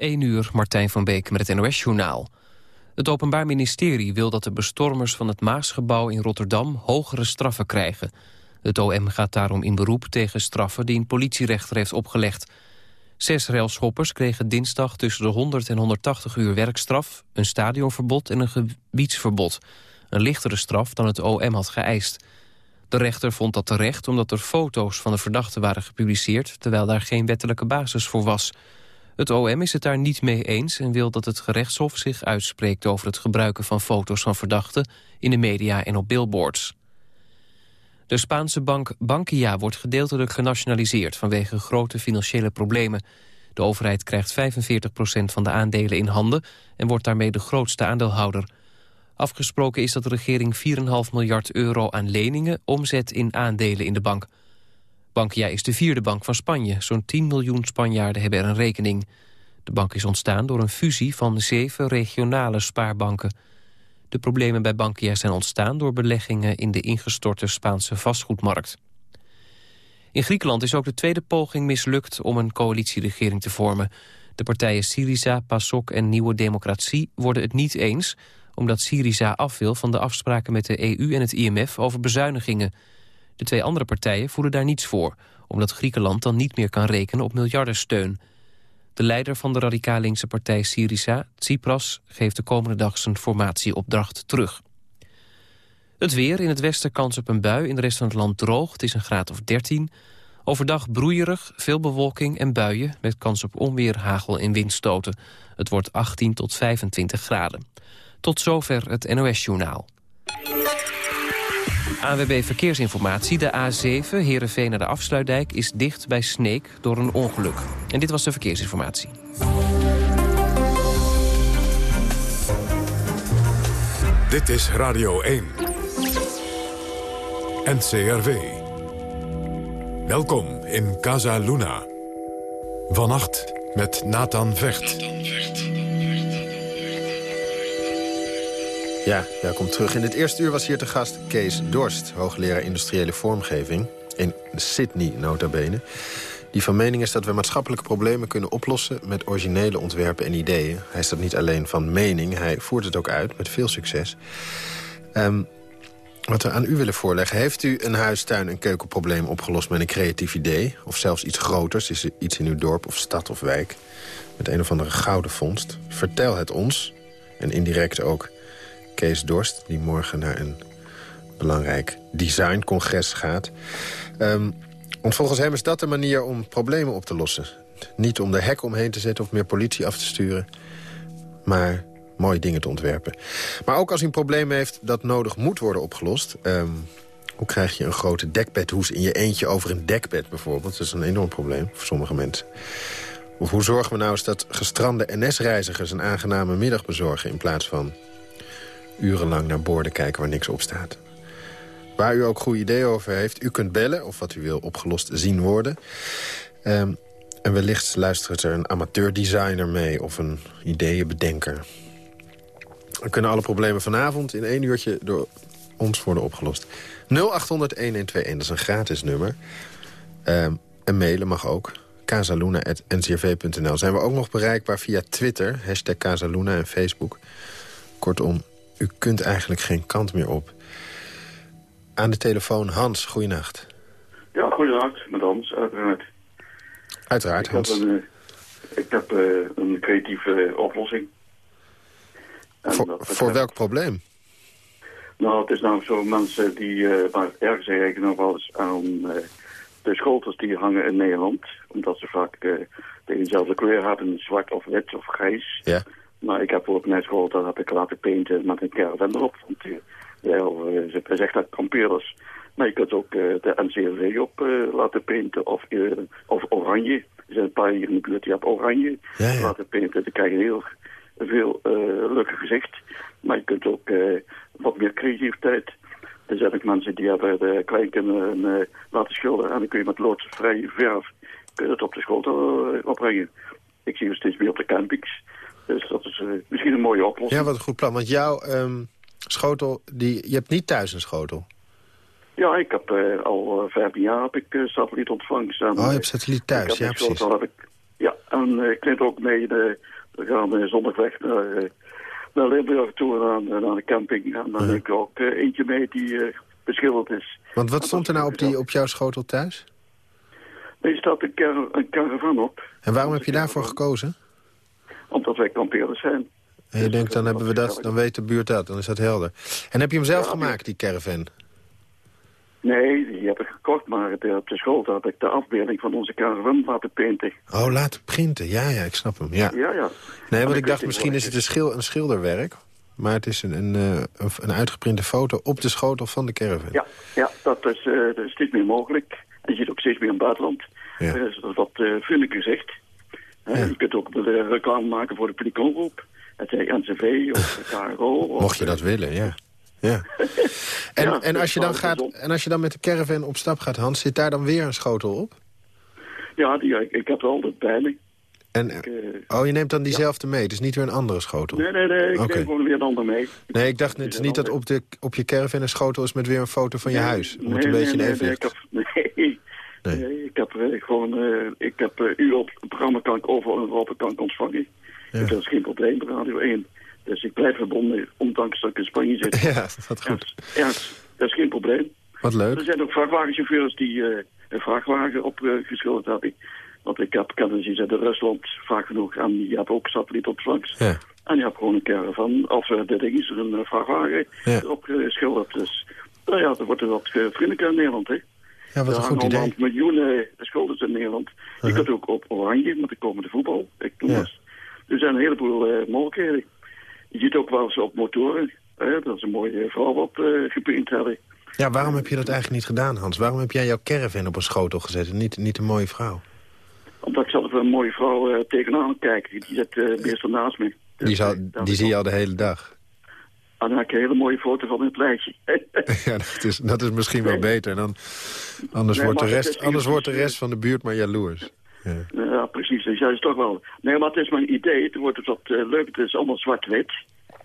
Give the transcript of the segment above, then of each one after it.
1 uur, Martijn van Beek met het NOS-journaal. Het Openbaar Ministerie wil dat de bestormers van het Maasgebouw in Rotterdam hogere straffen krijgen. Het OM gaat daarom in beroep tegen straffen die een politierechter heeft opgelegd. Zes railschoppers kregen dinsdag tussen de 100 en 180 uur werkstraf... een stadionverbod en een gebiedsverbod. Een lichtere straf dan het OM had geëist. De rechter vond dat terecht omdat er foto's van de verdachten waren gepubliceerd... terwijl daar geen wettelijke basis voor was... Het OM is het daar niet mee eens en wil dat het gerechtshof zich uitspreekt over het gebruiken van foto's van verdachten in de media en op billboards. De Spaanse bank Bankia wordt gedeeltelijk genationaliseerd vanwege grote financiële problemen. De overheid krijgt 45% van de aandelen in handen en wordt daarmee de grootste aandeelhouder. Afgesproken is dat de regering 4,5 miljard euro aan leningen omzet in aandelen in de bank. Bankia is de vierde bank van Spanje. Zo'n 10 miljoen Spanjaarden hebben er een rekening. De bank is ontstaan door een fusie van zeven regionale spaarbanken. De problemen bij Bankia zijn ontstaan door beleggingen in de ingestorte Spaanse vastgoedmarkt. In Griekenland is ook de tweede poging mislukt om een coalitieregering te vormen. De partijen Syriza, PASOK en Nieuwe Democratie worden het niet eens... omdat Syriza af wil van de afspraken met de EU en het IMF over bezuinigingen... De twee andere partijen voelen daar niets voor... omdat Griekenland dan niet meer kan rekenen op miljardensteun. De leider van de radicaal-linkse partij Syriza, Tsipras... geeft de komende dag zijn formatieopdracht terug. Het weer, in het westen kans op een bui, in de rest van het land droog. Het is een graad of 13. Overdag broeierig, veel bewolking en buien... met kans op onweer, hagel en windstoten. Het wordt 18 tot 25 graden. Tot zover het NOS-journaal. AWB Verkeersinformatie. De A7, Heerenveen naar de Afsluitdijk, is dicht bij Sneek door een ongeluk. En dit was de verkeersinformatie. Dit is Radio 1. NCRV. Welkom in Casa Luna. Vannacht met Nathan Vecht. Ja, welkom terug. In het eerste uur was hier te gast Kees Dorst... hoogleraar industriële vormgeving in Sydney, nota bene. Die van mening is dat we maatschappelijke problemen kunnen oplossen... met originele ontwerpen en ideeën. Hij is dat niet alleen van mening, hij voert het ook uit met veel succes. Um, wat we aan u willen voorleggen... heeft u een huis, tuin- en keukenprobleem opgelost met een creatief idee? Of zelfs iets groters, is er iets in uw dorp of stad of wijk... met een of andere gouden vondst? Vertel het ons, en indirect ook Kees Dorst... die morgen naar een belangrijk designcongres gaat. Um, want volgens hem is dat de manier om problemen op te lossen. Niet om er hek omheen te zetten of meer politie af te sturen... maar mooie dingen te ontwerpen. Maar ook als hij een probleem heeft dat nodig moet worden opgelost... Um, hoe krijg je een grote dekbedhoes in je eentje over een dekbed bijvoorbeeld? Dat is een enorm probleem voor sommige mensen. Of hoe zorgen we nou eens dat gestrande NS-reizigers... een aangename middag bezorgen in plaats van urenlang naar borden kijken waar niks op staat. Waar u ook goede ideeën over heeft, u kunt bellen... of wat u wil opgelost zien worden. Um, en wellicht luistert er een amateurdesigner mee... of een ideeënbedenker. Dan kunnen alle problemen vanavond in één uurtje... door ons worden opgelost. 0800-1121, dat is een gratis nummer. Um, en mailen mag ook. casaluna.ncrv.nl Zijn we ook nog bereikbaar via Twitter, hashtag Casaluna en Facebook. Kortom, u kunt eigenlijk geen kant meer op. Aan de telefoon Hans, goeienacht. Ja, goeienacht, met Hans, uiteraard. Uiteraard, ik Hans. Heb een, uh, ik heb uh, een creatieve oplossing. En voor, voor welk probleem? Nou, het is namelijk zo, mensen die, uh, maar ergens eigenlijk nog wel eens aan de schotels die hangen in Nederland. Omdat ze vaak dezelfde kleur hebben, zwart of wit of grijs. Ja. Maar ik heb ook net gehoord dat ik laten painten met een caravan erop. Want uh, ja, ze zegt dat. Maar je kunt ook uh, de NCRV op uh, laten painten of, of oranje. Er zijn een paar hier in de buurt die hebben oranje ja, ja. laten painten. Dan krijg je heel veel leuke gezicht. Maar je kunt ook wat meer creativiteit. Er zijn ook mensen die hebben de kleinkinderen laten schilderen. En dan kun je met loodsvrije verf kun je het op de school opbrengen. Ik zie het steeds meer op de campings. Dus dat is uh, misschien een mooie oplossing. Ja, wat een goed plan. Want jouw um, schotel, die, je hebt niet thuis een schotel? Ja, ik heb uh, al uh, 15 jaar heb ik satelliet ontvangst. Oh, je hebt satelliet thuis, ja precies. Heb ik, ja, en ik neem ook mee, de, we gaan zondag weg naar, naar Limburg toe, naar, naar de camping. En dan neem ik ook eentje mee die beschilderd is. Want wat stond er nou op, die, op jouw schotel thuis? Er staat een, car een caravan op. En waarom heb je daarvoor gekozen? Omdat wij kampeerders zijn. En je dus denkt, dan, hebben we dat, dan weet de buurt dat, dan is dat helder. En heb je hem zelf gemaakt, die caravan? Nee, die heb ik gekocht, maar op de school had ik de afbeelding van onze caravan laten printen. Oh, laten printen, ja, ja, ik snap hem, ja. Ja, ja. Nee, want ik dacht, misschien is het een, schil een schilderwerk... maar het is een, een, eh, een, een, uitgeprinte foto op de schotel van de caravan. Ja, ja dat, is, uh, dat is steeds meer mogelijk. En je ziet ook steeds meer in het buitenland. Ja. Uh, dat uh, vriendelijk gezegd. Ja. Je kunt ook de reclame maken voor de Pelicongroep. Het NCV of KRO. Mocht je dat willen, ja. Ja. En, ja, en, als je dan gaat, en als je dan met de caravan op stap gaat, Hans, zit daar dan weer een schotel op? Ja, die, ik, ik heb altijd bij me. En, ik, uh, oh, je neemt dan diezelfde ja. mee, dus niet weer een andere schotel? Nee, nee, nee, ik okay. neem gewoon weer een ander mee. Nee, ik dacht net niet dat op, de, op je caravan een schotel is met weer een foto van je nee, huis. Om nee, het een nee, beetje in evenwicht. Nee, ik heb, nee, nee. ik heb uh, gewoon, uh, ik heb uh, u op het programma kan ik overal in Europa kan ik ontvangen. Ja. Dat is geen probleem, Radio 1. Dus ik blijf verbonden, ondanks dat ik in Spanje zit. Ja, dat goed. Ja, dat is geen probleem. Wat leuk. Er zijn ook vrachtwagenchauffeurs die een vrachtwagen opgeschilderd hebben. Want ik heb kennis in Rusland vaak genoeg en die hebben ook satellietopvangst. Ja. En die hebben gewoon een caravan, of de ding is er een vrachtwagen ja. erop geschilderd. Dus nou ja, dan wordt er wat vriendelijker in Nederland, hè. Ja, wat een goed idee. miljoenen schulders in Nederland. Uh -huh. Je kunt ook op oranje met de komende voetbal. Ik doe ja. Er zijn een heleboel mogelijkheden. Je ziet ook wel eens op motoren, hè, dat is een mooie vrouw op uh, geprint hebben. Ja, waarom heb je dat eigenlijk niet gedaan, Hans? Waarom heb jij jouw caravan op een schotel gezet en niet, niet een mooie vrouw? Omdat ik zelf een mooie vrouw uh, tegenaan kijk. Die, die zit uh, meestal naast me. Dus, die zal, die zie je al de hele dag? En dan heb ik een hele mooie foto van het lijstje. ja, dat is, dat is misschien wel beter. Dan, anders nee, wordt, de rest, anders wordt de rest van de buurt maar jaloers. Ja. ja, precies. Dus dat is toch wel... Nee, maar het is mijn idee. Het wordt het wat uh, leuk. Het is allemaal zwart-wit.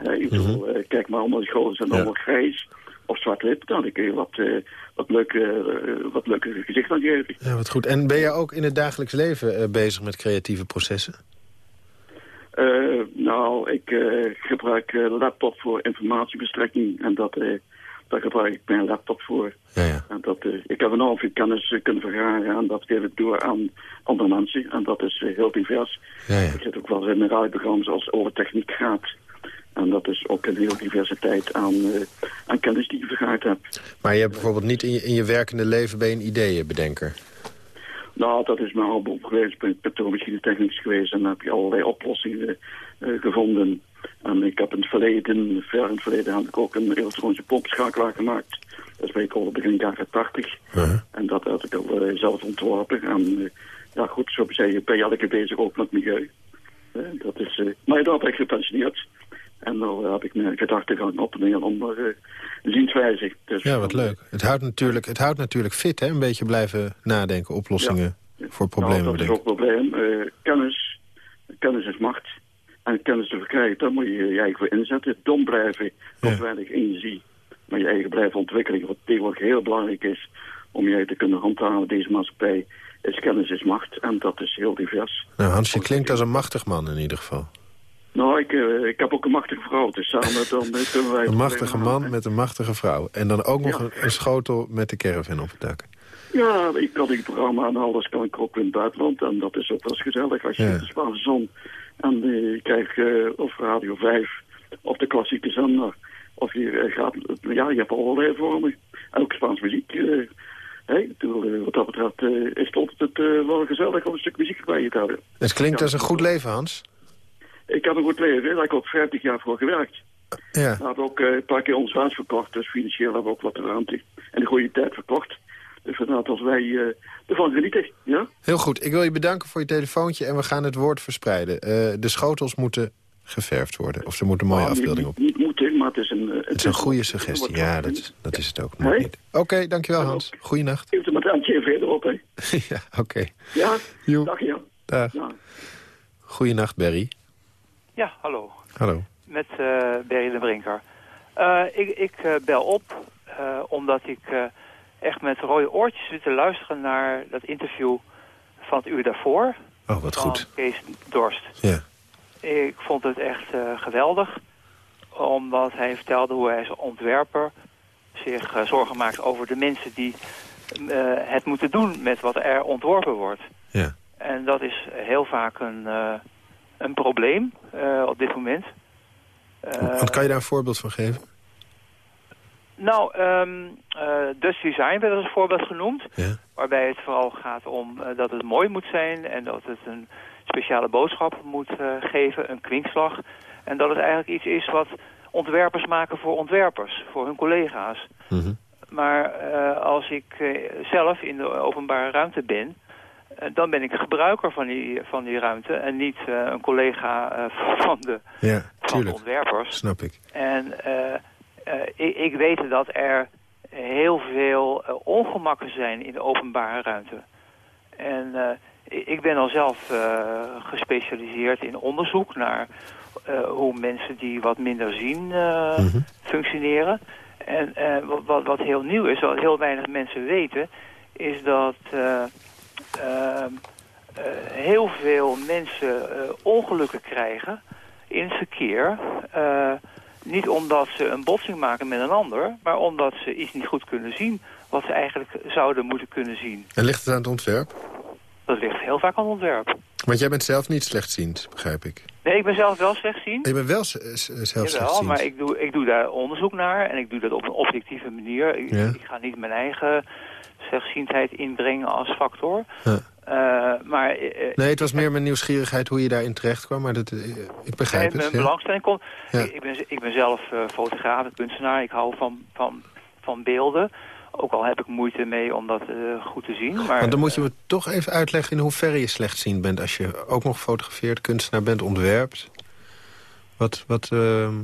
Uh, ik bedoel, mm -hmm. uh, kijk maar, allemaal scholen zijn ja. allemaal grijs of zwart-wit. Dan kun je wat, wat, leuke, wat leuke gezicht aan geven. Ja, wat goed. En ben jij ook in het dagelijks leven bezig met creatieve processen? Nou, ik gebruik laptop voor informatiebestrekking. En dat daar gebruik ik mijn laptop voor. Ja, ja. En dat, uh, ik heb enorm veel kennis uh, kunnen vergaren en dat geef ik door aan andere mensen. En dat is uh, heel divers. Ja, ja. Ik zit ook wel in radioprogramma's als over techniek gaat. En dat is ook een heel diversiteit aan, aan kennis die je vergaard hebt. Maar je hebt bijvoorbeeld niet in je, in je werkende leven bij een ideeënbedenker? Nou, dat is mijn album geweest. Ik ben technisch geweest en heb je allerlei oplossingen gevonden. En ik heb in het verleden, ver in het verleden, heb ik ook een elektronische pompschakelaar gemaakt. Dat bij ik al begin jaren 80. Uh -huh. En dat had ik al uh, zelf ontworpen. En uh, ja goed, zo zei ben je elke keer bezig ook met milieu. Dat is, maar daar ben ik gepensioneerd. En dan heb ik mijn gedachtegang op een heel andere zienswijze. Dus, ja, wat leuk. Het houdt, natuurlijk, het houdt natuurlijk fit, hè? Een beetje blijven nadenken, oplossingen ja. voor problemen nou, dat is ook een probleem. kennis, kennis is macht. En kennis te verkrijgen, daar moet je je eigen voor inzetten. Dom blijven, tot ja. weinig energie. Maar je eigen blijven ontwikkelen. Wat tegenwoordig heel belangrijk is om je te kunnen handhaven deze maatschappij. Is kennis is macht. En dat is heel divers. Nou, Hans, je klinkt als een machtig man in ieder geval. Nou, ik, uh, ik heb ook een machtige vrouw. Dus samen dan kunnen wij... Een machtige man met een machtige vrouw. En dan ook nog ja. een, een, schotel met de caravan op het dak. Ja, ik kan die programma en alles kan ik ook in het buitenland. En dat is ook wel gezellig als je ja. de Spaanse zon en uh, je krijgt uh, of Radio 5 of de klassieke zender. Of je uh, gaat, ja, je hebt allerlei vormen. En ook Spaans muziek. Hey, wat dat betreft is het altijd wel gezellig om een stuk muziek bij je te hebben. Het klinkt als een goed leven, Hans. Ik heb een goed leven. Daar heb ik ook 50 jaar voor gewerkt. Ja. We hebben ook een paar keer ons huis verkocht. Dus financieel hebben we ook wat ruimte en de goede tijd verkocht. Dus vandaar als wij uh, ervan genieten. Ja? Heel goed. Ik wil je bedanken voor je telefoontje en we gaan het woord verspreiden. Uh, de schotels moeten geverfd worden. Of ze moeten een mooie nou, afbeelding niet, op. Niet moeten, maar het is een... Het, het is een goede suggestie. Ja, dat, dat is het ook. Nee? Oké, okay, dankjewel Hans. Goeienacht. Er maar een keer verder op, hè. ja, oké. Okay. Ja? Dag, ja. Dag. Ja. Goeienacht, Berry. Ja, hallo. Hallo. Met uh, Berry de Brinker. Uh, ik ik uh, bel op omdat ik echt met rode oortjes zit te luisteren naar dat interview van het uur daarvoor. Oh, wat van goed. Kees Dorst. Ja. Ik vond het echt eh, geweldig, omdat hij vertelde hoe hij als ontwerper zich eh, zorgen maakt over de mensen die eh, het moeten doen met wat er ontworpen wordt. Ja. En dat is heel vaak een, eh, een probleem eh, op dit moment. Eh, Want kan je daar een voorbeeld van geven? Nou, eh, Dutch Design werd als voorbeeld genoemd. Ja. Waarbij het vooral gaat om eh, dat het mooi moet zijn en dat het een speciale boodschap moet eh, geven, een kwinkslag. En dat het eigenlijk iets is wat ontwerpers maken voor ontwerpers, voor hun collega's. Mhm. Maar eh, als ik eh, zelf in de openbare ruimte ben, eh, dan ben ik gebruiker van die, van die ruimte en niet eh, een collega eh, van, de, Ja, van de ontwerpers. Snap ik. En eh, eh, ik, ik weet dat er heel veel eh, ongemakken zijn in de openbare ruimte. En eh, ik- ben al zelf eh, gespecialiseerd in onderzoek naar eh, hoe mensen die wat minder zien eh, Mhm. functioneren. En eh, wat, wat, wat heel nieuw is, wat heel weinig mensen weten, is dat eh, eh, heel veel mensen eh, ongelukken krijgen in het verkeer. eh, niet omdat ze een botsing maken met een ander, maar omdat ze iets niet goed kunnen zien wat ze eigenlijk zouden moeten kunnen zien. En ligt het aan het ontwerp? Dat ligt heel vaak aan het ontwerp. Want jij bent zelf niet slechtziend, begrijp ik. Nee, ik ben zelf wel slechtziend. Je bent wel zelf Jawel, slechtziend. maar ik doe, ik doe daar onderzoek naar en ik doe dat op een objectieve manier. Ik, Ja. ik ga niet mijn eigen slechtziendheid inbrengen als factor. Ja. Eh, maar eh, Nee, het was meer mijn nieuwsgierigheid hoe je daarin terecht kwam. Maar dat, eh, ik begrijp mijn het. ja. belangstelling komt. Ja. Ik, ik ben, ik ben zelf eh, fotograaf en kunstenaar. Ik hou van, van, van beelden. Ook al heb ik moeite mee om dat eh, goed te zien. Maar, Want dan moet je me toch even uitleggen in hoeverre je slechtziend bent... als je ook nog fotografeert, kunstenaar bent, ontwerpt. Wat, wat, ehm,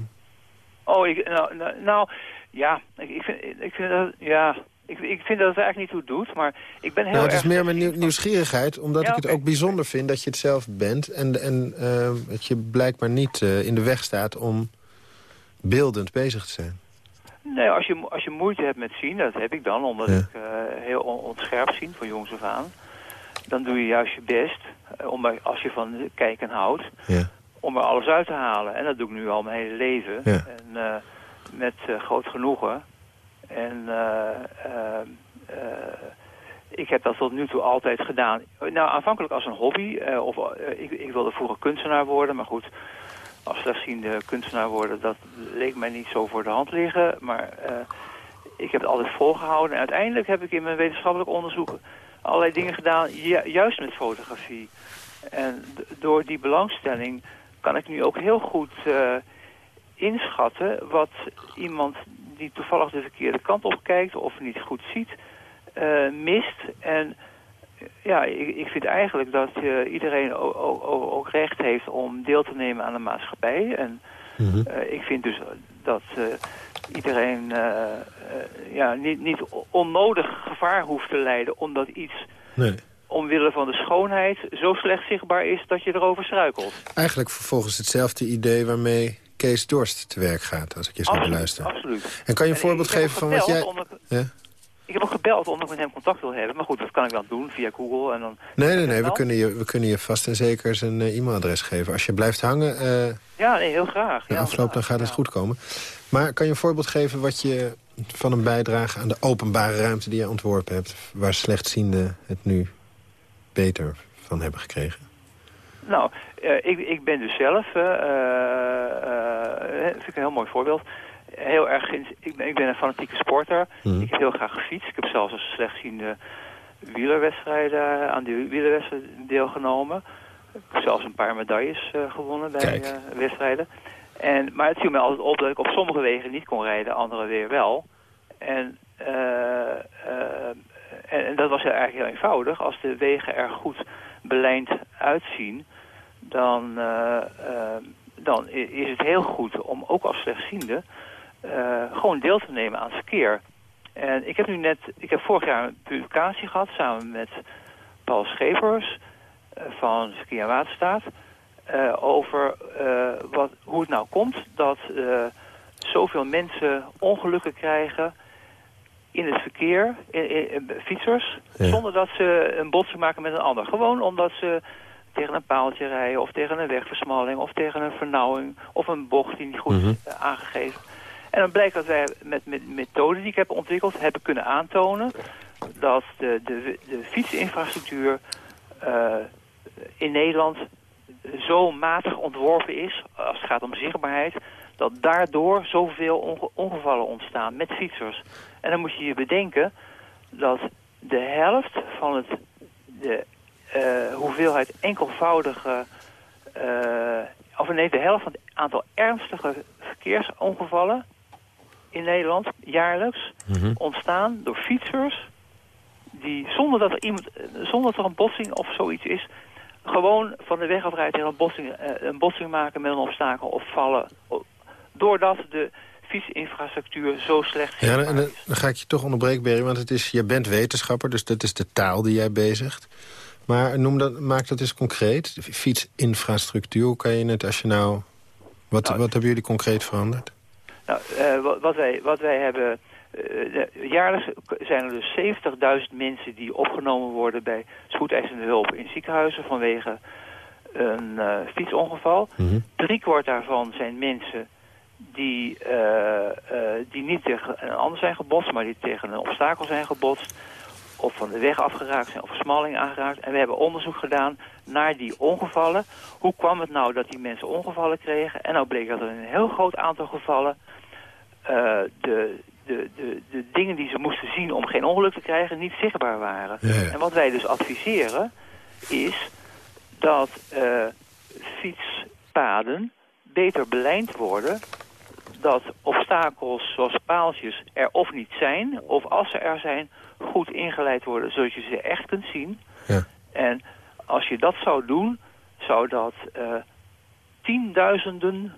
Oh, ik, nou, nou, nou, ja, ik, ik, vind, ik vind dat, ja, ik, ik vind dat het eigenlijk niet toe doet, maar ik ben heel nou, het is meer mijn nieuw- nieuwsgierigheid... omdat Ja, ik het ook bijzonder vind dat je het zelf bent... en, en ehm, dat je blijkbaar niet eh, in de weg staat om beeldend bezig te zijn. Nee, als je, als je moeite hebt met zien, dat heb ik dan, omdat Ja. ik eh, heel on- ontscherp zie van jongs af aan. Dan doe je juist je best, eh, om, er- als je van kijken houdt, Ja. om er alles uit te halen. En dat doe ik nu al mijn hele leven. En eh, met eh, groot genoegen. En eh, eh, eh, ik heb dat tot nu toe altijd gedaan. Nou, aanvankelijk als een hobby. of, ik, ik wilde vroeger kunstenaar worden, maar goed... Als slechtziende kunstenaar worden, dat leek mij niet zo voor de hand liggen. Maar ik heb het altijd volgehouden. En uiteindelijk heb ik in mijn wetenschappelijk onderzoek allerlei dingen gedaan, ju- juist met fotografie. En door die belangstelling kan ik nu ook heel goed inschatten wat iemand die toevallig de verkeerde kant op kijkt of niet goed ziet, eh, mist. En eh, ja, ik, ik vind eigenlijk dat eh, iedereen ook, ook, ook recht heeft om deel te nemen aan de maatschappij. En Mhm. eh, ik vind dus dat eh, iedereen ja, niet, niet onnodig gevaar hoeft te lijden omdat iets Nee. omwille van de schoonheid zo slecht zichtbaar is dat je erover struikelt. Eigenlijk vervolgens hetzelfde idee waarmee Kees Dorst te werk gaat... als ik je zo beluister. absoluut. En kan je een En voorbeeld geven van wat jij... omdat ik- Ja? Ik heb ook gebeld omdat ik met hem contact wil hebben. Maar goed, dat kan ik dan doen via Google. En dan Nee, nee, nee. We kunnen, je, we kunnen je vast en zeker zijn eh, e-mailadres geven. Als je blijft hangen, eh Ja, nee, heel graag. ja, afloop, dan gaat het goed komen. Maar kan je een voorbeeld geven wat je van een bijdrage aan de openbare ruimte die je ontworpen hebt... waar slechtzienden het nu beter van hebben gekregen? Nou, ik, ik ben dus zelf, eh, eh, eh, vind ik een heel mooi voorbeeld, heel erg, ik, ben, ik ben een fanatieke sporter. Mhm. Ik heb heel graag gefietst. Ik heb zelfs als slechtziende wielerwedstrijden, aan die wielerwedstrijden deelgenomen. Ik heb zelfs een paar medailles eh, gewonnen bij eh, wedstrijden. En, maar het viel mij altijd op dat ik op sommige wegen niet kon rijden, andere weer wel. En, eh, eh, en, en dat was eigenlijk heel eenvoudig. Als de wegen er goed belijnd uitzien, dan, eh, eh, dan is het heel goed om ook als slechtziende eh, gewoon deel te nemen aan het verkeer. En ik heb nu net, ik heb vorig jaar een publicatie gehad samen met Paul Schepers eh, van Verkeer en Waterstaat. over wat, hoe het nou komt dat zoveel mensen ongelukken krijgen in het verkeer, in, in- in- fietsers, Ja. zonder dat ze een botsing maken met een ander. Gewoon omdat ze tegen een paaltje rijden of tegen een wegversmalling of tegen een vernauwing of een bocht die niet goed is Mhm. eh, aangegeven. En dan blijkt dat wij met, met methoden die ik heb ontwikkeld hebben kunnen aantonen dat de, de, de fietsinfrastructuur eh, in Nederland zo matig ontworpen is, als het gaat om zichtbaarheid, dat daardoor zoveel onge- ongevallen ontstaan met fietsers. En dan moet je je bedenken dat de helft van het, de hoeveelheid enkelvoudige, eh, of nee, de helft van het aantal ernstige verkeersongevallen in Nederland jaarlijks Mhm. ontstaan door fietsers die zonder dat er iemand, eh, zonder dat er een botsing of zoiets is, gewoon van de weg afrijden tegen een botsing, eh, een botsing maken met een obstakel of vallen. Doordat de fietsinfrastructuur zo slecht Ja, en dan, dan ga ik je toch onderbreken, Berry, want het is, je bent wetenschapper, dus dat is de taal die jij bezigt. Maar noem dat, maak dat eens concreet. Fietsinfrastructuur, hoe kan je het als je nou... Wat, Nou, wat hebben jullie concreet veranderd? Nou, eh, wat, wij, wat wij hebben... eh, jaarlijks zijn er dus 70.000 mensen die opgenomen worden bij spoedeisende hulp in ziekenhuizen vanwege een eh, fietsongeval. Mhm. Driekwart daarvan zijn mensen die, die niet tegen een ander zijn gebotst, maar die tegen een obstakel zijn gebotst. Of van de weg afgeraakt zijn of versmalling aangeraakt. En we hebben onderzoek gedaan naar die ongevallen. Hoe kwam het nou dat die mensen ongevallen kregen? En nou bleek dat er in een heel groot aantal gevallen eh, de, de, de, de dingen die ze moesten zien om geen ongeluk te krijgen niet zichtbaar waren. Ja, ja. En wat wij dus adviseren is dat eh, fietspaden beter belijnd worden. Dat obstakels zoals paaltjes er of niet zijn, of als ze er zijn, goed ingeleid worden, zodat je ze echt kunt zien. Ja. En als je dat zou doen, zou dat eh, tienduizenden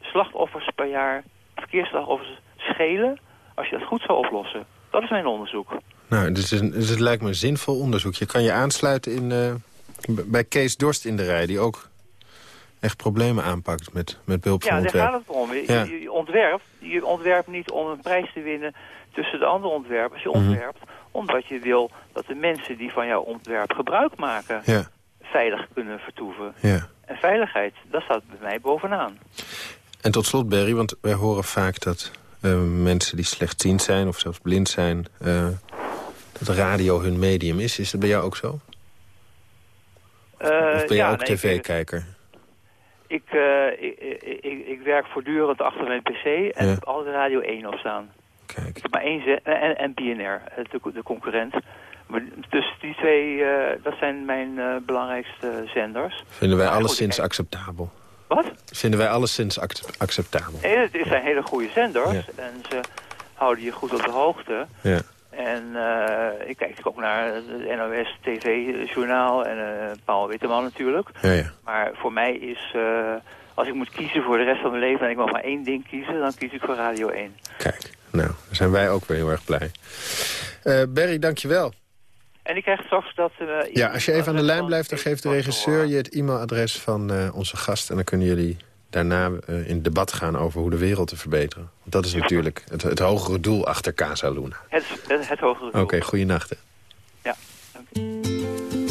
slachtoffers per jaar, verkeersslachtoffers, schelen als je dat goed zou oplossen. Dat is mijn onderzoek. Nou, dus, het- dus het lijkt me een zinvol onderzoek. Je kan je aansluiten in, eh, bij Kees Dorst in de rij... die ook echt problemen aanpakt met, met behulp van Ja, daar ontwerp. gaat het om. Je, Ja. je, je ontwerpt, je ontwerpt niet om een prijs te winnen tussen de andere ontwerpers. Je Mhm. ontwerpt omdat je wil dat de mensen die van jouw ontwerp gebruik maken... Ja, veilig kunnen vertoeven. ja. En veiligheid, dat staat bij mij bovenaan. En tot slot, Berry, want wij horen vaak dat eh, mensen die slechtziend zijn... of zelfs blind zijn, eh, dat radio hun medium is. Is dat bij jou ook zo? Eh, of ben je ja, ook nee, tv-kijker? Ik, eh, ik, ik, ik, ik werk voortdurend achter mijn pc en Ja. heb altijd Radio 1 op staan. Kijk. Maar één ze- en, en BNR, eh, de, de concurrent. Maar dus die twee, eh, dat zijn mijn eh, belangrijkste zenders. Vinden wij goed, alleszins ik- acceptabel. Wat? Vinden wij alleszins ac- acceptabel. Nee, het zijn hele goede zenders Ja. en ze houden je goed op de hoogte. Ja. En eh, ik kijk ook naar het NOS TV-journaal en eh Paul Witteman natuurlijk. Ja, ja. Maar voor mij is, eh, als ik moet kiezen voor de rest van mijn leven... en ik mag maar één ding kiezen, dan kies ik voor Radio 1. Kijk, nou, dan zijn wij ook weer heel erg blij. Berry, dankjewel. En ik krijg straks dat... Ja, als je even aan de lijn blijft, dan geeft de regisseur je het e-mailadres van onze gast. En dan kunnen jullie daarna eh, in debat gaan over hoe de wereld te verbeteren. Want dat is natuurlijk het, het hogere doel achter Casa Luna. Het, het, het hogere doel. Oké, goeienacht. hè. Ja, dank u.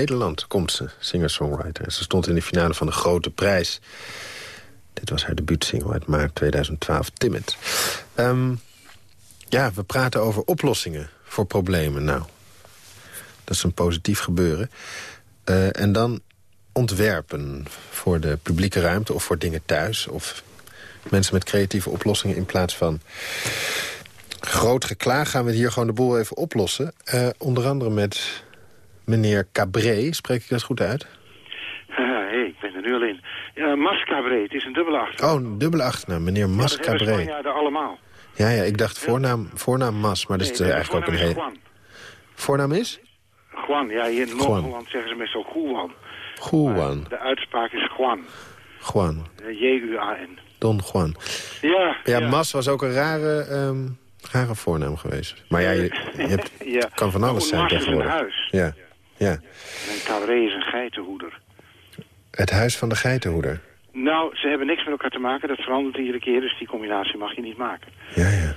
Nederland komt ze, singer-songwriter. Ze stond in de finale van de Grote Prijs. Dit was haar debuutsingle uit maart 2012, Timid. Ehm, ja, we praten over oplossingen voor problemen. Nou, dat is een positief gebeuren. Eh, en dan ontwerpen voor de publieke ruimte of voor dingen thuis... of mensen met creatieve oplossingen in plaats van groot geklaag gaan we hier gewoon de boel even oplossen. Eh, onder andere met meneer Cabré, spreek ik dat goed uit? Hey, ik ben er nu al in. Ja, Mas Cabré, het is een dubbele achter. Oh, een dubbele achternaam, meneer Mas dat hebben Cabré. Spanjaarden allemaal. Ja, ja, ik dacht voornaam, voornaam Mas, maar dat is Nee, eh, eigenlijk ook een hele... Juan. Voornaam is? Juan, ja, hier in. Noord-Holland zeggen ze meestal Juan. Juan. De uitspraak is Juan. Juan. Eh, J-U-A-N. Don Juan. Ja, Ja, Mas was ook een rare, ehm, rare voornaam geweest. Maar ja, je, je hebt, ja. kan van alles zijn Mas is een tegenwoordig. huis. Ja, ja. En Cabré is een geitenhoeder. Het huis van de geitenhoeder. Nou, ze hebben niks met elkaar te maken. Dat verandert iedere keer, dus die combinatie mag je niet maken. Ja, ja.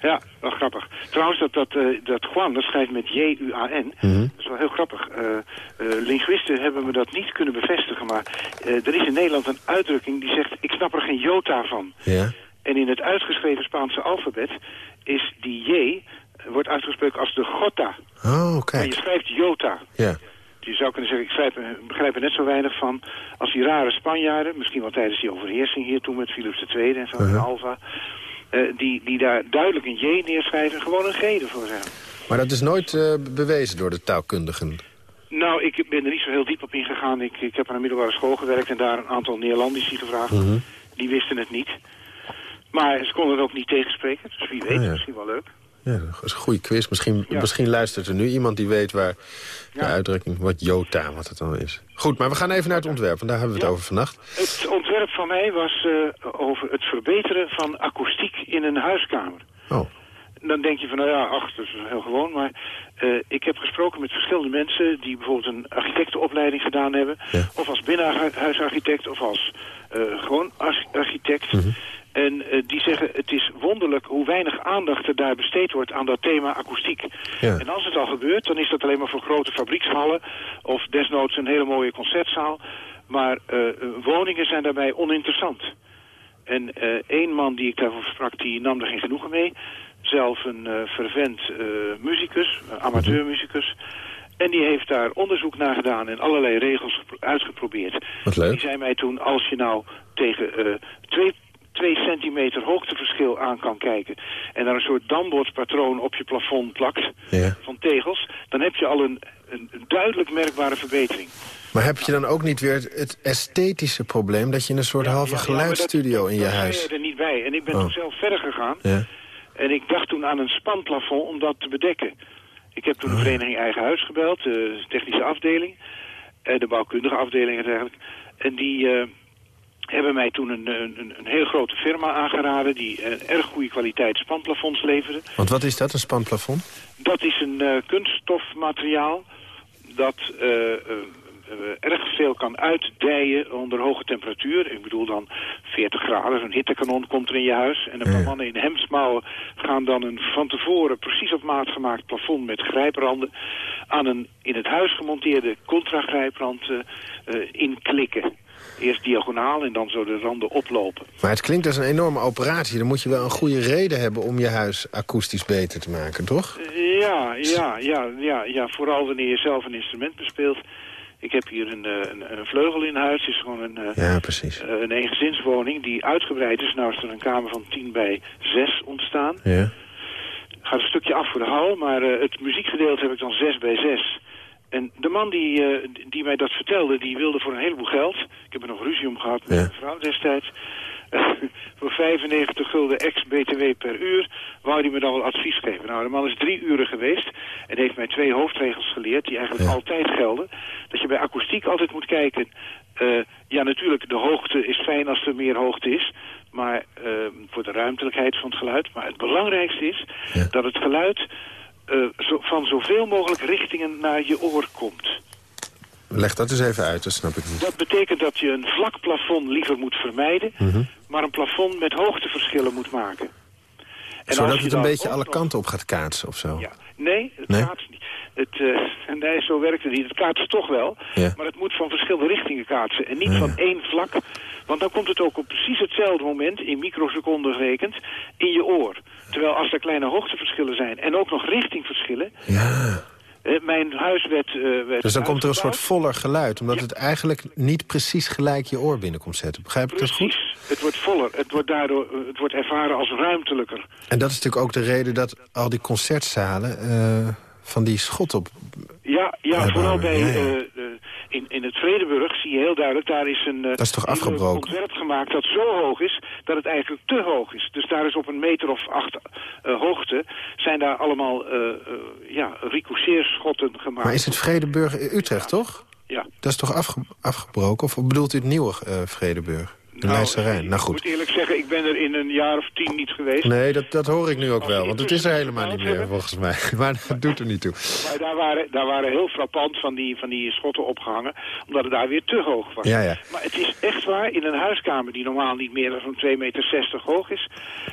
Ja, wel grappig. Trouwens, dat, dat, eh, dat Juan, dat schrijft met J-U-A-N. Mhm. Dat is wel heel grappig. Eh, eh, linguisten hebben me dat niet kunnen bevestigen, maar er is in Nederland een uitdrukking die zegt... ik snap er geen jota van. Ja? En in het uitgeschreven Spaanse alfabet is die J... wordt uitgesproken als de gota. Oh, Maar je kijk. schrijft jota. Ja. Je zou kunnen zeggen, ik begrijp er net zo weinig van als die rare Spanjaarden, misschien wel tijdens die overheersing hier toen met Philips II en zo, en Uh-huh. Alva, eh, die, die daar duidelijk een J neerschrijven en gewoon een G ervoor zeggen. Maar dat is nooit eh, bewezen door de taalkundigen. Nou, ik ben er niet zo heel diep op ingegaan. Ik, ik heb aan een middelbare school gewerkt en daar een aantal Neerlandici gevraagd. Mhm. Die wisten het niet. Maar ze konden het ook niet tegenspreken, dus wie weet, Ah, ja. misschien wel leuk. Ja, dat is een goede quiz. Misschien, Ja. misschien luistert er nu iemand die weet waar de uitdrukking, wat jota, wat het dan is. Goed, maar we gaan even naar het ontwerp, want daar hebben we het Ja. over vannacht. Het ontwerp van mij was eh, over het verbeteren van akoestiek in een huiskamer. Oh, dan denk je van, nou ja, ach, dat is heel gewoon. Maar eh, ik heb gesproken met verschillende mensen die bijvoorbeeld een architectenopleiding gedaan hebben. Of als binnenhuisarchitect of als eh, gewoon arch- architect. Mhm. En eh, die zeggen, het is wonderlijk hoe weinig aandacht er daar besteed wordt aan dat thema akoestiek. Ja. En als het al gebeurt, dan is dat alleen maar voor grote fabriekshallen of desnoods een hele mooie concertzaal. Maar eh, eh, woningen zijn daarbij oninteressant. En eh, één man die ik daarvoor sprak, die nam er geen genoegen mee. Zelf een fervent muzikus, amateurmuzikus. En die heeft daar onderzoek naar gedaan en allerlei regels gepro- uitgeprobeerd. wat Die leuk. zei mij toen, als je nou tegen twee, twee centimeter hoogteverschil aan kan kijken... en daar een soort dambordpatroon op je plafond plakt Ja. van tegels... dan heb je al een, een, duidelijk merkbare verbetering. Maar heb je dan ook niet weer het esthetische probleem... dat je een soort halve Ja, ja, geluidsstudio in je huis... je er niet bij. En ik ben Oh. toen zelf verder gegaan. Ja. En ik dacht toen aan een spanplafond om dat te bedekken. Ik heb toen Oh, de vereniging Eigen Huis gebeld, de technische afdeling. eh, de bouwkundige afdeling eigenlijk. En die eh, hebben mij toen een, een, een- een heel grote firma aangeraden... die een erg goede kwaliteit spanplafonds leverde. Want wat is dat, een spanplafond? Dat is een eh, kunststofmateriaal dat eh, eh, erg veel kan uitdijen onder hoge temperatuur. Ik bedoel dan 40 graden, zo'n hittekanon komt er in je huis. En een paar mannen in hemdsmouwen gaan dan een van tevoren precies op maat gemaakt plafond met grijpranden aan een in het huis gemonteerde contragrijprand uh, inklikken. Eerst diagonaal en dan zo de randen oplopen. Maar het klinkt als een enorme operatie. Dan moet je wel een goede reden hebben om je huis akoestisch beter te maken, toch? Ja, ja, ja, ja, ja. vooral wanneer je zelf een instrument bespeelt. Ik heb hier een, een, een vleugel in huis. Het is gewoon een, ja, precies. een eengezinswoning die uitgebreid is. Nou is er een kamer van 10 bij 6 ontstaan. Ja. Gaat een stukje af voor de hal, maar het muziekgedeelte heb ik dan 6 bij 6. En de man die, uh, die mij dat vertelde, die wilde voor een heleboel geld... ik heb er nog ruzie om gehad met ja. mijn vrouw destijds... voor 95 gulden ex-BTW per uur wou hij me dan wel advies geven. Nou, de man is drie uren geweest en heeft mij twee hoofdregels geleerd... die eigenlijk ja. altijd gelden. Dat je bij akoestiek altijd moet kijken... Uh, ja, natuurlijk, de hoogte is fijn als er meer hoogte is... maar uh, voor de ruimtelijkheid van het geluid. Maar het belangrijkste is ja. dat het geluid uh, zo, van zoveel mogelijk richtingen naar je oor komt. Leg dat eens even uit, dat snap ik niet. Dat betekent dat je een vlak plafond liever moet vermijden... Mm -hmm. maar een plafond met hoogteverschillen moet maken. En Zodat het een beetje alle kanten op gaat kaatsen of zo? Ja. Nee, het nee? kaatst niet. Het, uh, nee, zo werkt het niet. Het kaatst toch wel, ja. maar het moet van verschillende richtingen kaatsen. En niet ja. van één vlak, want dan komt het ook op precies hetzelfde moment... in microseconden gerekend, in je oor. Terwijl als er kleine hoogteverschillen zijn en ook nog richtingverschillen... Ja. Uh, mijn huis werd, uh, werd Dus dan komt er een soort voller geluid, omdat ja. het eigenlijk niet precies gelijk je oor binnen komt zetten. Begrijp ik precies. dat goed? Het wordt voller, het wordt daardoor het wordt ervaren als ruimtelijker. En dat is natuurlijk ook de reden dat al die concertzalen uh, van die schot op... Ja, ja vooral bij... Ja, ja. in, in het Vredeburg zie je heel duidelijk, daar is een, dat is toch afgebroken? ontwerp gemaakt dat zo hoog is dat het eigenlijk te hoog is. Dus daar is op een meter of acht uh, hoogte zijn daar allemaal uh, uh, ja, ricocheerschotten gemaakt. Maar is het Vredeburg Utrecht, toch? Ja. Dat is toch afge afgebroken? Of bedoelt u het nieuwe Vredeburg? De nou, Leidsterrein. Nou goed. Ik moet eerlijk zeggen, ik ben er in een jaar of tien niet geweest. Nee, dat, dat hoor ik nu ook wel. Want het is er helemaal niet meer, volgens mij. Maar dat doet er niet toe. Maar daar waren, daar waren heel frappant van die, van die schotten opgehangen. Omdat het daar weer te hoog was. Ja, ja. Maar het is echt waar, in een huiskamer die normaal niet meer dan zo'n 2,60 meter hoog is.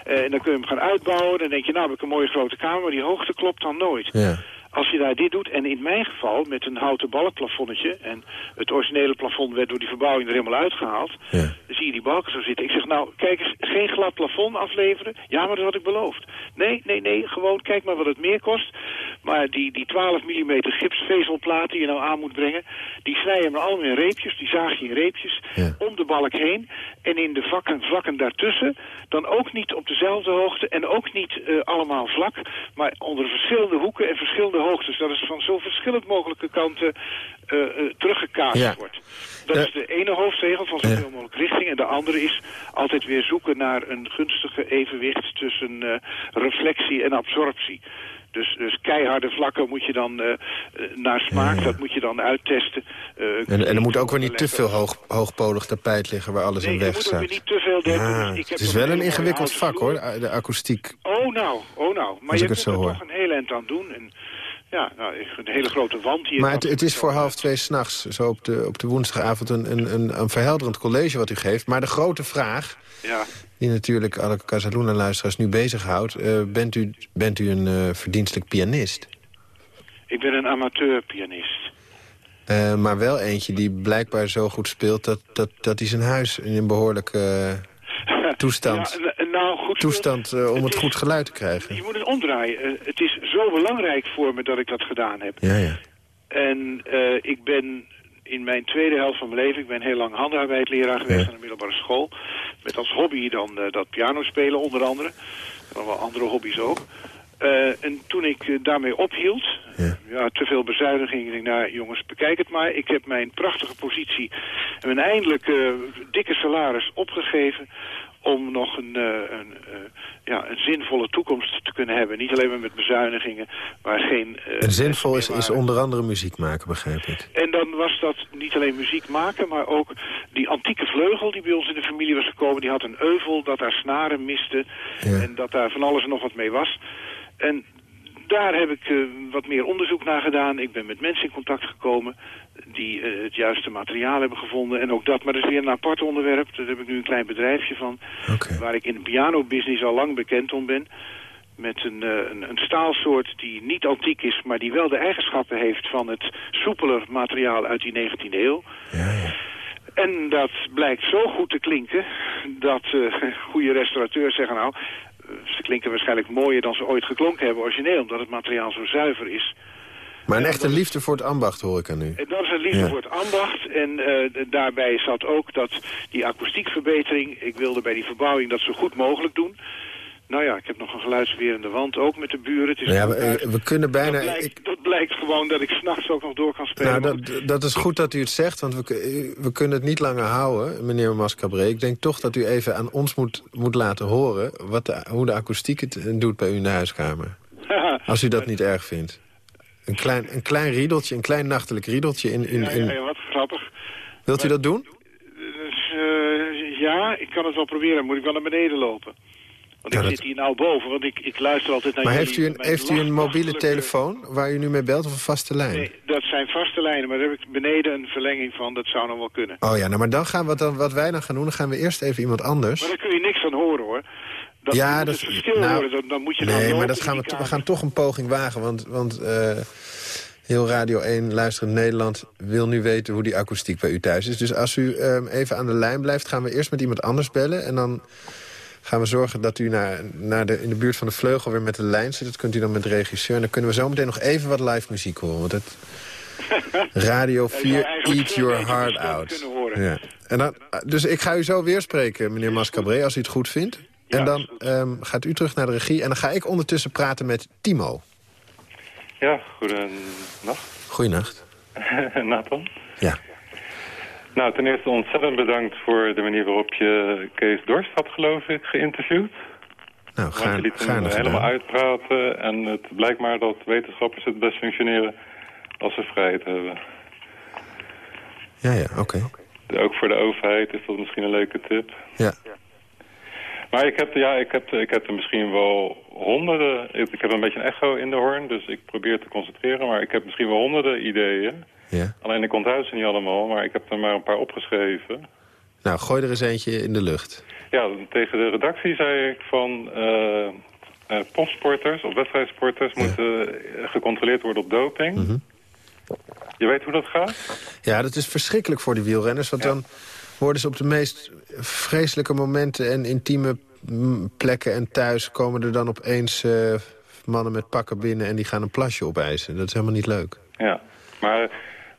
Uh, en dan kun je hem gaan uitbouwen. Dan denk je, nou heb ik een mooie grote kamer. Maar die hoogte klopt dan nooit. Ja. Als je daar dit doet, en in mijn geval met een houten balkplafonnetje... en het originele plafond werd door die verbouwing er helemaal uitgehaald... Ja. dan zie je die balken zo zitten. Ik zeg, nou, kijk eens, geen glad plafond afleveren. Ja, maar dat had ik beloofd. Nee, nee, nee, gewoon kijk maar wat het meer kost. Maar die, die 12 mm gipsvezelplaat die je nou aan moet brengen... die snij je maar allemaal in reepjes, die zaag je in reepjes... Ja. om de balk heen. En in de vakken, vlakken daartussen, dan ook niet op dezelfde hoogte... en ook niet uh, allemaal vlak, maar onder verschillende hoeken en verschillende hoogtes. Dat is van zo verschillend mogelijke kanten uh, uh, teruggekaatst Ja. wordt. Dat Ja. is de ene hoofdregel van zoveel mogelijk richting. En de andere is altijd weer zoeken naar een gunstige evenwicht tussen eh, reflectie en absorptie. Dus, dus keiharde vlakken moet je dan eh, eh, naar smaak, Ja. dat moet je dan uittesten. Eh, En, en er moet ook weer niet te veel hoog, hoogpolig tapijt liggen waar alles Nee, in er weg moet ook weer staat. niet te veel. Ja, Dus ik heb het is wel een hele ingewikkeld vak hoor, de akoestiek. Oh nou, oh nou. Maar Als je kunt er hoor. toch een heel eind aan doen. En, ja, nou, een hele grote wand hier. Maar het, het is voor half twee s'nachts, zo op de, op de woensdagavond, een, een, een, een verhelderend college wat u geeft. Maar de grote vraag, Ja, die natuurlijk alle Casaluna-luisteraars nu bezighoudt... Uh, bent, u, bent u een uh, verdienstelijk pianist? ik ben een amateurpianist. Uh, maar wel eentje die blijkbaar zo goed speelt... dat, dat, dat hij zijn huis in een behoorlijke toestand, Ja, toestand uh, om het het is- goed geluid te krijgen. Je moet het omdraaien. Eh, het is zo belangrijk voor me dat ik dat gedaan heb. Ja, ja. En eh, ik ben in mijn tweede helft van mijn leven... ik ben heel lang handarbeidleraar geweest Ja. aan de middelbare school. Met als hobby dan eh, dat piano spelen onder andere. En wel andere hobby's ook. Eh, en toen ik eh, daarmee ophield, Ja. te veel bezuiniging, ik denk, nou jongens, bekijk het maar. Ik heb mijn prachtige positie en mijn eindelijk eh, dikke salaris opgegeven om nog een, eh, een, eh, ja, een zinvolle toekomst te kunnen hebben. Niet alleen maar met bezuinigingen, maar geen... eh, En zinvol is, is onder andere muziek maken, begrijp ik. En dan was dat niet alleen muziek maken, maar ook die antieke vleugel die bij ons in de familie was gekomen. Die had een euvel dat daar snaren miste Ja. en dat daar van alles en nog wat mee was. En daar heb ik wat meer onderzoek naar gedaan. Ik ben met mensen in contact gekomen die eh, het juiste materiaal hebben gevonden. En ook dat, maar dat is weer een apart onderwerp. Daar heb ik nu een klein bedrijfje van. Waar ik in de pianobusiness al lang bekend om ben. Met een, eh, een, een staalsoort die niet antiek is, maar die wel de eigenschappen heeft van het soepeler materiaal uit die 19e eeuw. Ja, ja. En dat blijkt zo goed te klinken dat eh, goede restaurateurs zeggen nou... ze klinken waarschijnlijk mooier dan ze ooit geklonken hebben origineel... omdat het materiaal zo zuiver is. Maar een echte liefde voor het ambacht hoor ik aan nu. En dat is een liefde Ja. voor het ambacht. En eh, daarbij zat ook dat die akoestiekverbetering... ik wilde bij die verbouwing dat zo goed mogelijk doen. Nou ja, ik heb nog een geluidswerende wand, ook met de buren. Het is ja, we, eh, we kunnen bijna... dat, blijkt, ik- dat blijkt gewoon dat ik s'nachts ook nog door kan spelen. nou, dat, dat is goed dat u het zegt, want we, we kunnen het niet langer houden, meneer Mascabré. Ik denk toch dat u even aan ons moet, moet laten horen... Wat de, hoe de akoestiek het eh, doet bij u in de huiskamer. Als u dat niet erg vindt. Een klein, een klein riedeltje, een klein nachtelijk riedeltje in... in, ja, in... ja, ja, wat grappig. Wilt u dat doen? Dus, eh, ja, ik kan het wel proberen. Moet ik wel naar beneden lopen? Want ik dat- zit hier nou boven, want ik, ik luister altijd naar Maar jullie. heeft u een, heeft u een mobiele telefoon waar u nu mee belt of een vaste lijn? Nee, dat zijn vaste lijnen, maar daar heb ik beneden een verlenging van. Dat zou nog wel kunnen. Oh ja, nou, maar dan gaan we dan, wat wij dan gaan doen, dan gaan we eerst even iemand anders. Maar daar kun je niks van horen, hoor. Dat ja, dat verschil nou, dan, dan moet je Nee, maar dat gaan we, we gaan toch een poging wagen. Want, want eh, heel Radio 1, luisterend Nederland, wil nu weten hoe die akoestiek bij u thuis is. Dus als u ehm, even aan de lijn blijft, gaan we eerst met iemand anders bellen. En dan gaan we zorgen dat u naar, naar de, in de buurt van de vleugel weer met de lijn zit. Dat kunt u dan met de regisseur. En dan kunnen we zo meteen nog even wat live muziek horen. Want het Radio zou 4 eigenlijk Eat Your Heart Out. Ja. En dan, dus ik ga u zo weer spreken, meneer Mascabré, als u het goed vindt. Ja, en dan ehm, gaat u terug naar de regie. En dan ga ik ondertussen praten met Timo. Ja, goedenacht. Goeienacht. Nathan. Ja. Nou, ten eerste ontzettend bedankt voor de manier waarop je Kees Dorst had, geloof ik, geïnterviewd. Nou, Want je liet hem helemaal gedaan. uitpraten en het blijkt maar dat wetenschappers het best functioneren als ze vrijheid hebben. Ja, ja, oké. Ook voor de overheid is dat misschien een leuke tip. Ja. Maar ik heb, ja, ik heb, ik heb er misschien wel honderden... Ik, heb een beetje een echo in de hoorn, dus ik probeer te concentreren. Maar ik heb misschien wel honderden ideeën. ja. Alleen ik onthoud ze niet allemaal, maar ik heb er maar een paar opgeschreven. Nou, gooi er eens eentje in de lucht. Ja, tegen de redactie zei ik van... eh eh, topsporters of wedstrijdsporters moeten eh, gecontroleerd worden op doping. Mhm. Je weet hoe dat gaat? Ja, dat is verschrikkelijk voor die wielrenners. Want Ja. dan worden ze op de meest vreselijke momenten... en intieme mm, plekken en thuis... komen er dan opeens eh, mannen met pakken binnen... en die gaan een plasje opeisen. Dat is helemaal niet leuk. Ja, maar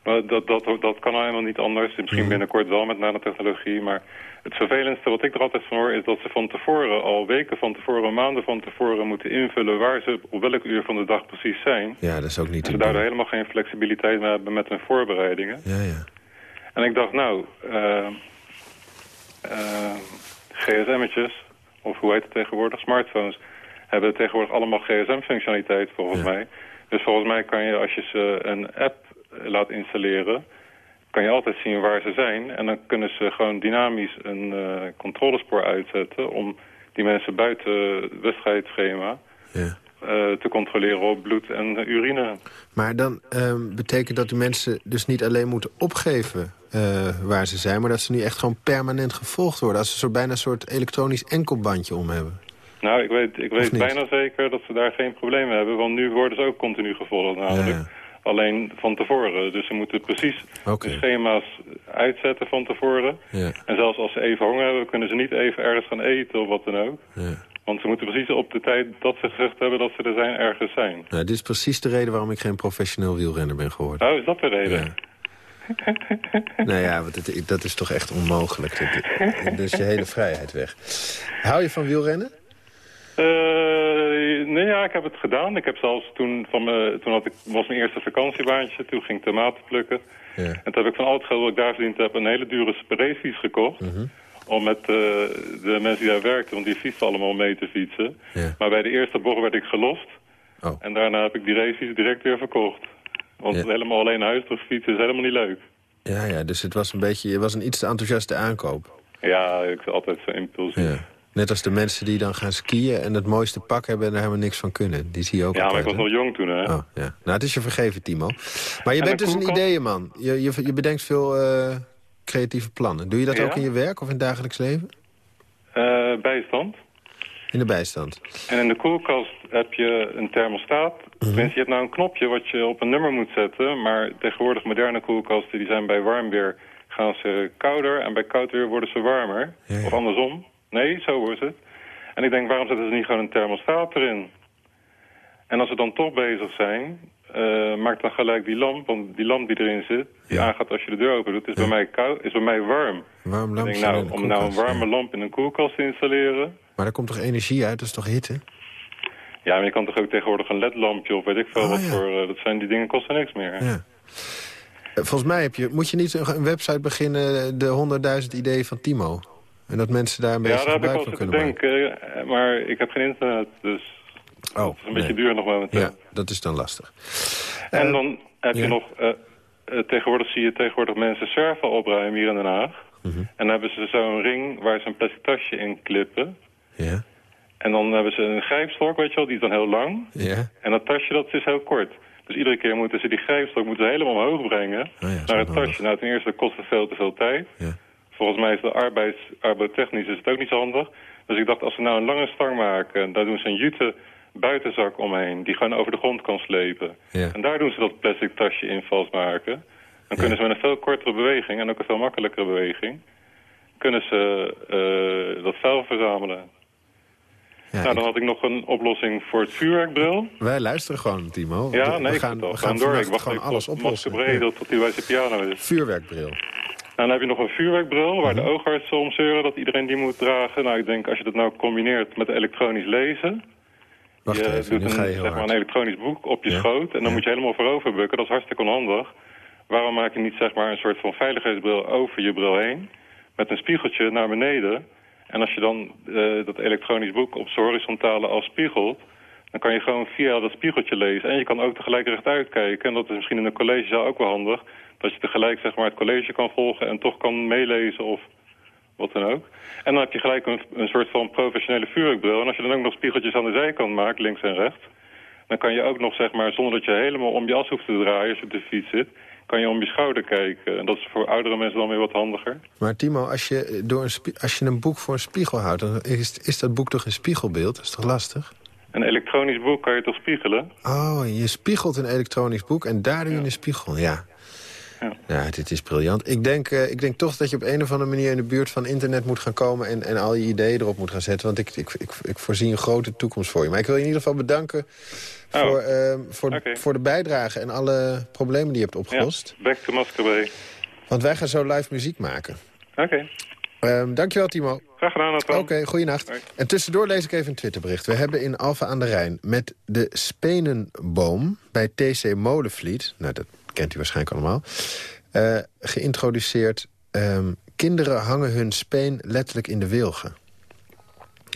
dat, dat, dat kan nou helemaal niet anders. Misschien Mhm. binnenkort wel met nanotechnologie. Maar het vervelendste wat ik er altijd van hoor... is dat ze van tevoren, al weken van tevoren, maanden van tevoren... moeten invullen waar ze op welk uur van de dag precies zijn. Ja, dat is ook niet En ze daardoor doen. helemaal geen flexibiliteit meer hebben met hun voorbereidingen. Ja, ja. En ik dacht, nou, eh, gsm'tjes, of hoe heet het tegenwoordig, smartphones, hebben tegenwoordig allemaal gsm-functionaliteit volgens Ja. mij. Dus volgens mij kan je, als je ze een app laat installeren, kan je altijd zien waar ze zijn. En dan kunnen ze gewoon dynamisch een eh, controlespoor uitzetten om die mensen buiten het wedstrijdschema ja. eh, te controleren op bloed en urine. Maar dan ehm, betekent dat de mensen dus niet alleen moeten opgeven eh, waar ze zijn... maar dat ze nu echt gewoon permanent gevolgd worden. Als ze zo bijna een soort elektronisch enkelbandje om hebben. Nou, ik weet, ik weet bijna zeker dat ze daar geen problemen hebben. Want nu worden ze ook continu gevolgd namelijk. Ja, ja. Alleen van tevoren. Dus ze moeten precies de schema's uitzetten van tevoren. Ja, En zelfs als ze even honger hebben, kunnen ze niet even ergens gaan eten of wat dan ook. ja. Want ze moeten precies op de tijd dat ze gezegd hebben dat ze er zijn, ergens zijn. Nou, dit is precies de reden waarom ik geen professioneel wielrenner ben geworden. Nou, is dat de reden? Nou ja, want het, dat is toch echt onmogelijk. Dat, dus je hele vrijheid weg. Hou je van wielrennen? Eh, nee, ja, ik heb het gedaan. Ik heb zelfs toen, van me, toen had ik, was mijn eerste vakantiebaantje. Toen ging ik tomaten plukken. Ja. En toen heb ik van al het geld dat ik daar verdiend heb... een hele dure racefiets gekocht. Mhm. Om met eh, de mensen die daar werkten, want die fietsen allemaal mee te fietsen. Ja. Maar bij de eerste bocht werd ik gelost. Oh. En daarna heb ik die racefiets direct weer verkocht. Want Ja. helemaal alleen naar huis terugfietsen is helemaal niet leuk. Ja, ja, dus het was een beetje, het was een iets te enthousiaste aankoop. Ja, ik ben altijd zo impulsief. Ja. Net als de mensen die dan gaan skiën en het mooiste pak hebben... en daar helemaal niks van kunnen. Die zie je ook Ja, maar ik altijd, was nog jong toen, hè. Oh, ja. Nou, het is je vergeven, Timo. Maar je En bent dus een ideeënman. Je, je, je bedenkt veel eh, creatieve plannen. Doe je dat Ja. ook in je werk of in het dagelijks leven? Eh, bijstand. In de bijstand. En in de koelkast heb je een thermostaat. Tenminste, je hebt nou een knopje wat je op een nummer moet zetten. Maar tegenwoordig moderne koelkasten die zijn bij warm weer gaan ze kouder. En bij koud weer worden ze warmer. Ja, ja. Of andersom. Nee, zo is het. En ik denk, waarom zetten ze niet gewoon een thermostaat erin? En als we dan toch bezig zijn, eh, maak dan gelijk die lamp. Want die lamp die erin zit, die Ja. aangaat als je de deur open doet, is, bij, mij koud, is bij mij warm. Waarom Ik lampje denk, nou, om nou een warme lamp in een koelkast te installeren... Maar daar komt toch energie uit? Dat is toch hitte? Ja, maar je kan toch ook tegenwoordig een ledlampje of weet ik veel Oh, wat ja. voor... eh, dat zijn die dingen kosten niks meer. Ja. Eh, Volgens mij heb je, moet je niet een website beginnen... de 100.000 ideeën van Timo. En dat mensen daar een Ja, beetje daar heb ik gebruik wel van kunnen denken. eh, Maar ik heb geen internet, dus Oh, het is een beetje duur nog momenteel. Ja, dat is dan lastig. En Eh, dan heb ja. je nog... eh, eh, tegenwoordig zie je tegenwoordig mensen surfen opruimen hier in Den Haag. Mhm. En dan hebben ze zo'n ring waar ze een plastic tasje in klippen. Ja, En dan hebben ze een grijpstok, weet je wel, die is dan heel lang. ja. En dat tasje dat is heel kort. Dus iedere keer moeten ze die grijpstok moeten ze helemaal omhoog brengen. Oh ja, naar het tasje. Nou, ten eerste kost het veel te veel tijd. Ja. Volgens mij is de arbeids, arbeidstechnisch is het ook niet zo handig. Dus ik dacht, als ze nou een lange stang maken... daar doen ze een jute buitenzak omheen... die gewoon over de grond kan slepen. Ja. En daar doen ze dat plastic tasje in vastmaken. Dan kunnen ze met een veel kortere beweging... en ook een veel makkelijkere beweging... kunnen ze eh, dat vuil verzamelen. Nou, ik- dan had ik nog een oplossing voor het vuurwerkbril. wij luisteren gewoon, Timo. Ja, we, nee, we gaan, we gaan door. Ik wacht gewoon alles oplossen. Brede, tot die bij zijn piano is. Vuurwerkbril. Nou, dan heb je nog een vuurwerkbril waar de oogartsen om zeuren dat iedereen die moet dragen. Nou, ik denk als je dat nou combineert met elektronisch lezen. Wacht je even, doet een, ga je zeg maar, een elektronisch boek op je Ja. schoot en dan Ja. moet je helemaal voorover bukken. Dat is hartstikke onhandig. Waarom maak je niet zeg maar een soort van veiligheidsbril over je bril heen met een spiegeltje naar beneden? En als je dan eh, dat elektronisch boek op zijn horizontale as spiegelt, dan kan je gewoon via dat spiegeltje lezen. En je kan ook tegelijk rechtuit kijken. En dat is misschien in een collegezaal ook wel handig. Dat je tegelijk zeg maar, het college kan volgen en toch kan meelezen of wat dan ook. En dan heb je gelijk een, een soort van professionele vuurwerkbril. En als je dan ook nog spiegeltjes aan de zijkant maakt, links en rechts... dan kan je ook nog, zeg maar, zonder dat je helemaal om je as hoeft te draaien als je op de fiets zit... kan je om je schouder kijken. En dat is voor oudere mensen dan weer wat handiger. Maar Timo, als je, door een als je een boek voor een spiegel houdt... dan is, is dat boek toch een spiegelbeeld? Dat is toch lastig? Een elektronisch boek kan je toch spiegelen? Oh, je spiegelt een elektronisch boek en daar doe je een spiegel. Ja. Ja. Ja, dit is briljant. Ik denk, eh, ik denk toch dat je op een of andere manier in de buurt van internet moet gaan komen... en, en al je ideeën erop moet gaan zetten. Want ik, ik, ik, ik voorzie een grote toekomst voor je. Maar ik wil je in ieder geval bedanken Oh. voor, eh, voor, voor de bijdrage... en alle problemen die je hebt opgelost. Ja, back to Maskerbee. Want wij gaan zo live muziek maken. Oké, Ehm, dankjewel, Timo. graag gedaan. Oké, goeienacht. Hoi. En tussendoor lees ik even een Twitterbericht. We hebben in Alphen aan de Rijn met de Spenenboom bij TC Molenvliet... nou, dat kent u waarschijnlijk allemaal... eh, geïntroduceerd... ehm, kinderen hangen hun speen letterlijk in de wilgen.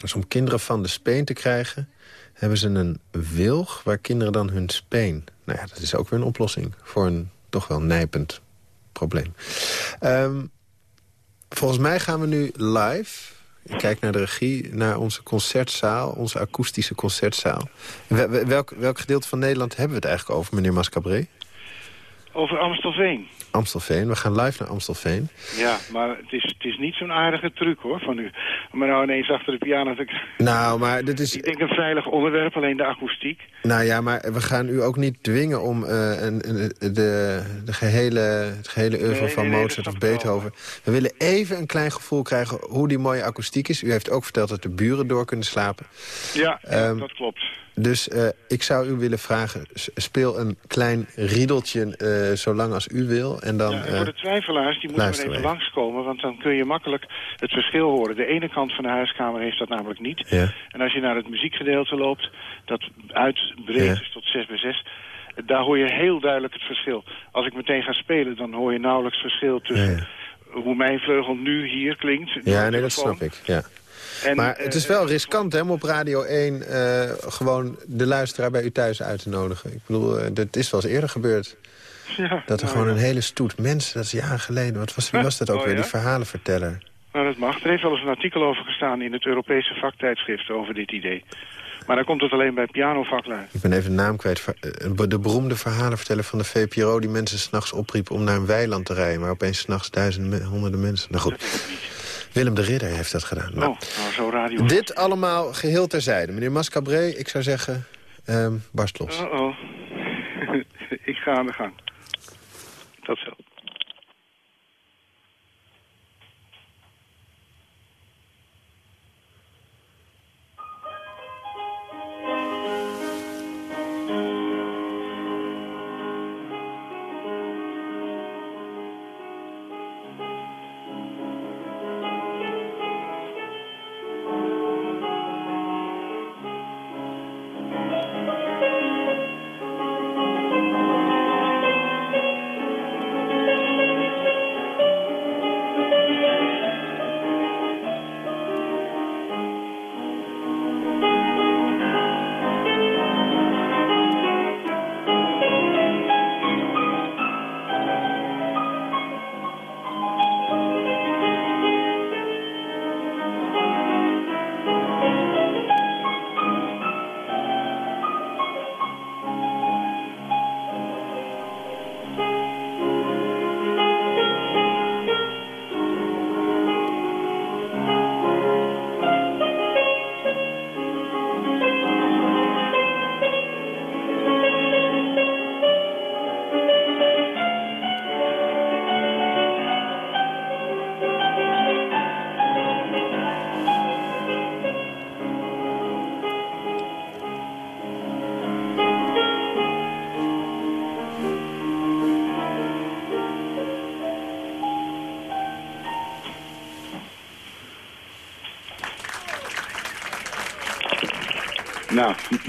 Dus om kinderen van de speen te krijgen... hebben ze een wilg waar kinderen dan hun speen... nou ja, dat is ook weer een oplossing voor een toch wel nijpend probleem. Ehm, Volgens mij gaan we nu live... Ik kijk naar de regie, naar onze concertzaal, onze akoestische concertzaal. Wel- wel- Welk, welk gedeelte van Nederland hebben we het eigenlijk over, meneer Mascabré? Over Amstelveen. Amstelveen, we gaan live naar Amstelveen. Ja, maar het is, het is niet zo'n aardige truc hoor. Van u. Om er nou ineens achter de piano te... Nou, maar dit is... Ik denk een veilig onderwerp, alleen de akoestiek. Nou ja, maar we gaan u ook niet dwingen om eh, een, een- de, de gehele, het gehele oeuvre Nee, van nee, nee, Mozart of ik. Beethoven. We willen even een klein gevoel krijgen hoe die mooie akoestiek is. U heeft ook verteld dat de buren door kunnen slapen. Ja, ja, Ehm, dat klopt. Dus eh, ik zou u willen vragen, speel een klein riedeltje eh, zo lang als u wil. En dan, Ja, en eh, voor de twijfelaars, die moeten even wij. langskomen... want dan kun je makkelijk het verschil horen. De ene kant van de huiskamer heeft dat namelijk niet. ja. En als je naar het muziekgedeelte loopt, dat uitbreekt Ja. dus tot 6 bij 6... daar hoor je heel duidelijk het verschil. Als ik meteen ga spelen, dan hoor je nauwelijks verschil tussen... Hoe mijn vleugel nu hier klinkt. ja, nee, dat snap ik. Ja. En, Maar het is eh, wel riskant hè, om op Radio 1 eh, gewoon de luisteraar bij u thuis uit te nodigen. Ik bedoel, eh, dat is wel eens eerder gebeurd. ja, Dat er nou gewoon een hele stoet mensen, dat is jaren geleden. Wat was, wie was dat ook Oh, weer, ja? die verhalenverteller? Nou, dat mag. Er heeft wel eens een artikel over gestaan in het Europese vaktijdschrift over dit idee. Maar dan komt het alleen bij pianovaklui. Ik ben even de naam kwijt. De beroemde verhalen vertellen van de VPRO... die mensen s'nachts opriepen om naar een weiland te rijden... maar opeens s'nachts duizenden, honderden mensen. Nou goed, Willem de Ridder heeft dat gedaan. Nou, Oh, nou, zo radio. dit allemaal geheel terzijde. Meneer Mascabré, ik zou zeggen, ehm barst los. Oh, oh. ik ga aan de gang. Tot zo.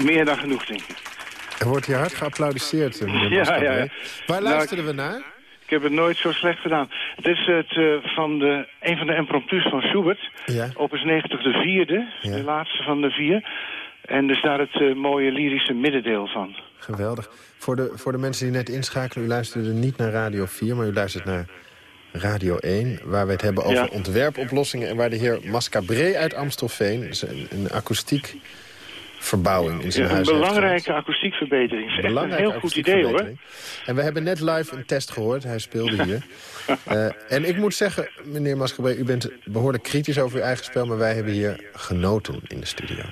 Meer dan genoeg, denk ik. Er wordt hier hard geapplaudisseerd, eh, meneer Ja, ja, ja. Waar Nou, luisteren we naar? Ik heb het nooit zo slecht gedaan. Het is het, eh, van de, een van de impromptus van Schubert. Ja. Opus 90 de vierde, Ja. de laatste van de vier. En er staat het eh, mooie lyrische middendeel van. Geweldig. Voor de, voor de mensen die net inschakelen, u luisterde niet naar Radio 4... maar u luistert naar Radio 1, waar we het hebben over Ja. ontwerpoplossingen... en waar de heer Mascabré uit Amstelveen dus een, een akoestiek verbouwing in zijn Ja, een huis heeft belangrijke akoestiekverbetering. Het is echt een heel goed idee, hoor. En we hebben net live een test gehoord. Hij speelde hier. Eh, en ik moet zeggen, meneer Mascabré, u bent behoorlijk kritisch over uw eigen spel... maar wij hebben hier genoten in de studio.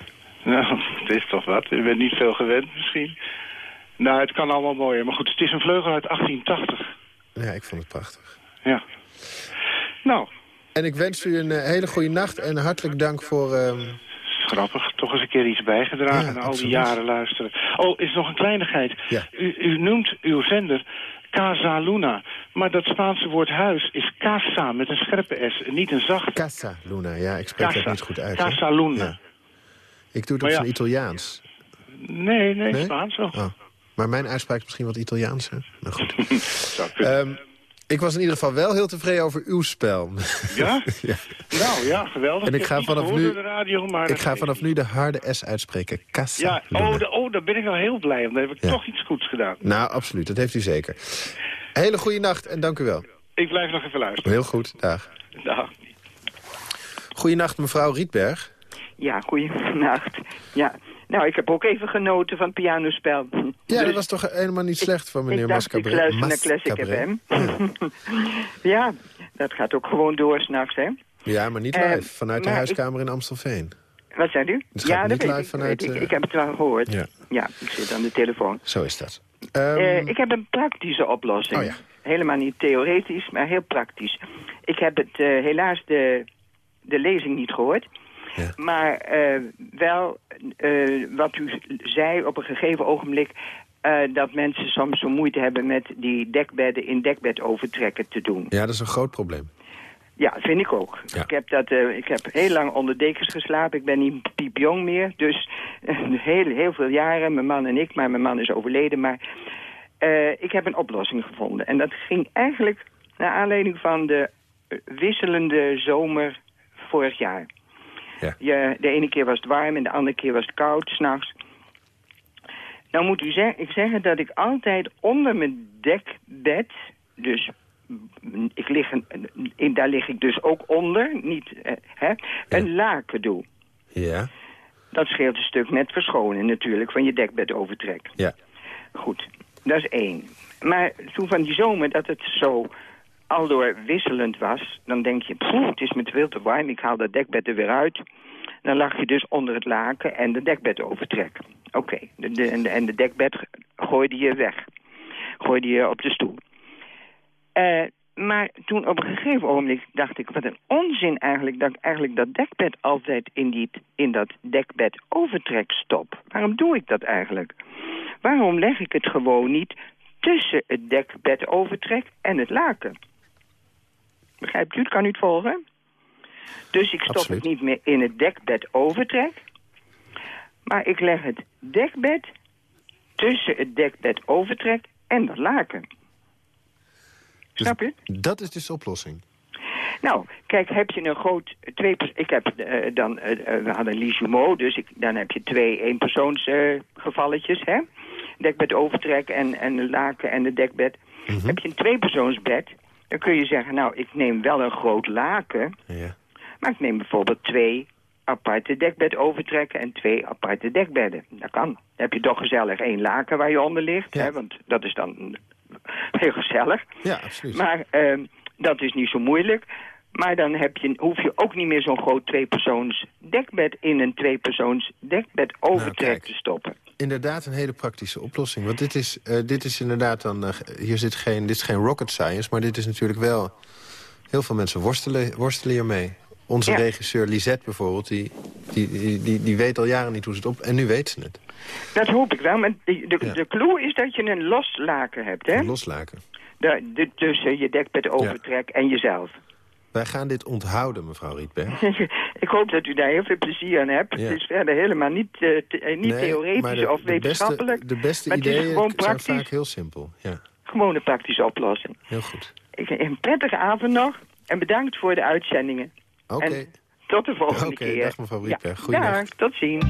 Nou, het is toch wat. U bent niet veel gewend misschien. Nou, het kan allemaal mooier. Maar goed, het is een vleugel uit 1880. Ja, ik vond het prachtig. Ja. Nou, En ik wens u een eh, hele goede nacht en hartelijk dank voor... ehm, grappig. Toch eens een keer iets bijgedragen Ja, na al die jaren luisteren. Oh, is nog een kleinigheid. Ja. U, u noemt uw zender Casa Luna. Maar dat Spaanse woord huis is casa met een scherpe S. en Niet een zachte. Casa Luna, ja, ik spreek dat Casa. niet goed uit. hè? Casa Luna. Ja. Ik doe het op ja. zijn Italiaans. Nee, nee, Nee? Spaans wel. Oh. Maar mijn uitspraak is misschien wat Italiaans, hè? Nou goed. Ehm, ik was in ieder geval wel heel tevreden over uw spel. ja? ja. Nou ja, geweldig. En ik ga vanaf nu- de radio, maar Ik ga vanaf nu de harde S uitspreken. Casa Ja, oh, de, oh, daar ben ik wel heel blij om. Dan heb ik Ja. toch iets goeds gedaan. Nou, absoluut. Dat heeft u zeker. Hele goede nacht en dank u wel. Ik blijf nog even luisteren. Heel goed, dag. Dag. Goedenacht, mevrouw Rietberg. Ja, goeienacht. Ja, nou, ik heb ook even genoten van pianospel. Ja, Dus dat was toch helemaal niet slecht van meneer Mascabré. ik luister naar Classic. FM. ja, dat gaat ook gewoon door s'nachts, hè. Ja, maar niet Eh, live. Vanuit de huiskamer in Amstelveen. Wat zei u? Ja, niet dat weet live ik, vanuit, ik. eh, Ik heb het wel gehoord. Ja. Ja, ik zit aan de telefoon. Zo is dat. Ehm, Eh, ik heb een praktische oplossing. Oh ja. Helemaal niet theoretisch, maar heel praktisch. Ik heb het helaas de, de lezing niet gehoord. Ja. Maar eh, wel eh, wat u zei op een gegeven ogenblik... eh, dat mensen soms zo moeite hebben met die dekbedden in dekbed overtrekken te doen. Ja, dat is een groot probleem. Ja, vind ik ook. Ja. Ik, heb dat, ik heb heel lang onder dekens geslapen. Ik ben niet piepjong meer. Dus heel, heel veel jaren, mijn man en ik. Maar mijn man is overleden. Maar ik heb een oplossing gevonden. En dat ging eigenlijk naar aanleiding van de wisselende zomer vorig jaar. Ja. Je, de ene keer was het warm en de andere keer was het koud, s'nachts. Nou moet u zeg, ik zeggen dat ik altijd onder mijn dekbed, dus ik lig een, in, daar lig ik dus ook onder, niet, eh, hè, een laken doe. Ja. Dat scheelt een stuk met verschonen natuurlijk van je dekbedovertrek. Ja. Goed, dat is één. Maar toen van die zomer dat het zo aldoor wisselend was... dan denk je, poeh, het is me veel te warm, ik haal dat dekbed er weer uit. Dan lag je dus onder het laken en de dekbed overtrek. Oké, en, de, en de dekbed gooide je weg. Gooide je op de stoel. Eh, maar toen op een gegeven ogenblik dacht ik... wat een onzin eigenlijk dat ik eigenlijk dat dekbed altijd in, die, in dat dekbed overtrek stop. Waarom doe ik dat eigenlijk? Waarom leg ik het gewoon niet tussen het dekbed overtrek en het laken? Begrijpt u het? Kan u het volgen? Dus ik stop Absoluut. het niet meer in het dekbed overtrek. Maar ik leg het dekbed tussen het dekbed overtrek en dat laken. Dus Snap je? Dat is dus de oplossing. Nou, kijk, heb je een groot... Twee, ik heb eh, dan... eh, eh, we hadden Lijjumeau, dus ik, dan heb je twee eenpersoons eh, gevalletjes, hè? Dekbed overtrek en, en een laken en een dekbed. Heb je een tweepersoonsbed, dan kun je zeggen... nou, ik neem wel een groot laken... Ja. Maar ik neem bijvoorbeeld twee aparte dekbed overtrekken en twee aparte dekbedden. Dat kan. Dan heb je toch gezellig één laken waar je onder ligt. Ja. Hè, want dat is dan heel gezellig. Ja, absoluut. Maar ehm, dat is niet zo moeilijk. Maar dan heb je, hoef je ook niet meer zo'n groot tweepersoons dekbed in een tweepersoons dekbed overtrek Nou, kijk. te stoppen. Inderdaad een hele praktische oplossing. Want dit is, eh, dit is inderdaad dan... eh, hier zit geen, dit is geen rocket science, maar dit is natuurlijk wel... Heel veel mensen worstelen, worstelen hiermee. Onze Ja. regisseur Lisette bijvoorbeeld, die, die, die, die, weet al jaren niet hoe ze het op... En nu weet ze het. Dat hoop ik wel. Maar de, de, Ja. de clue is dat je een los laken hebt. Hè? Loslaken. Daar- de- tussen je dekbed overtrek en jezelf. Wij gaan dit onthouden, mevrouw Rietberg. ik hoop dat u daar heel veel plezier aan hebt. Ja. Het is verder helemaal niet, eh, eh, niet Nee, theoretisch de, of de wetenschappelijk. beste, de beste maar het is ideeën gewoon zijn praktisch. vaak heel simpel. Ja, Gewoon een praktische oplossing. heel goed. Ik, een prettige avond nog. En bedankt voor de uitzendingen. Oké. Tot de volgende Oké, keer. dag mevrouw Rietberg. Goeiedag. Dag, tot ziens.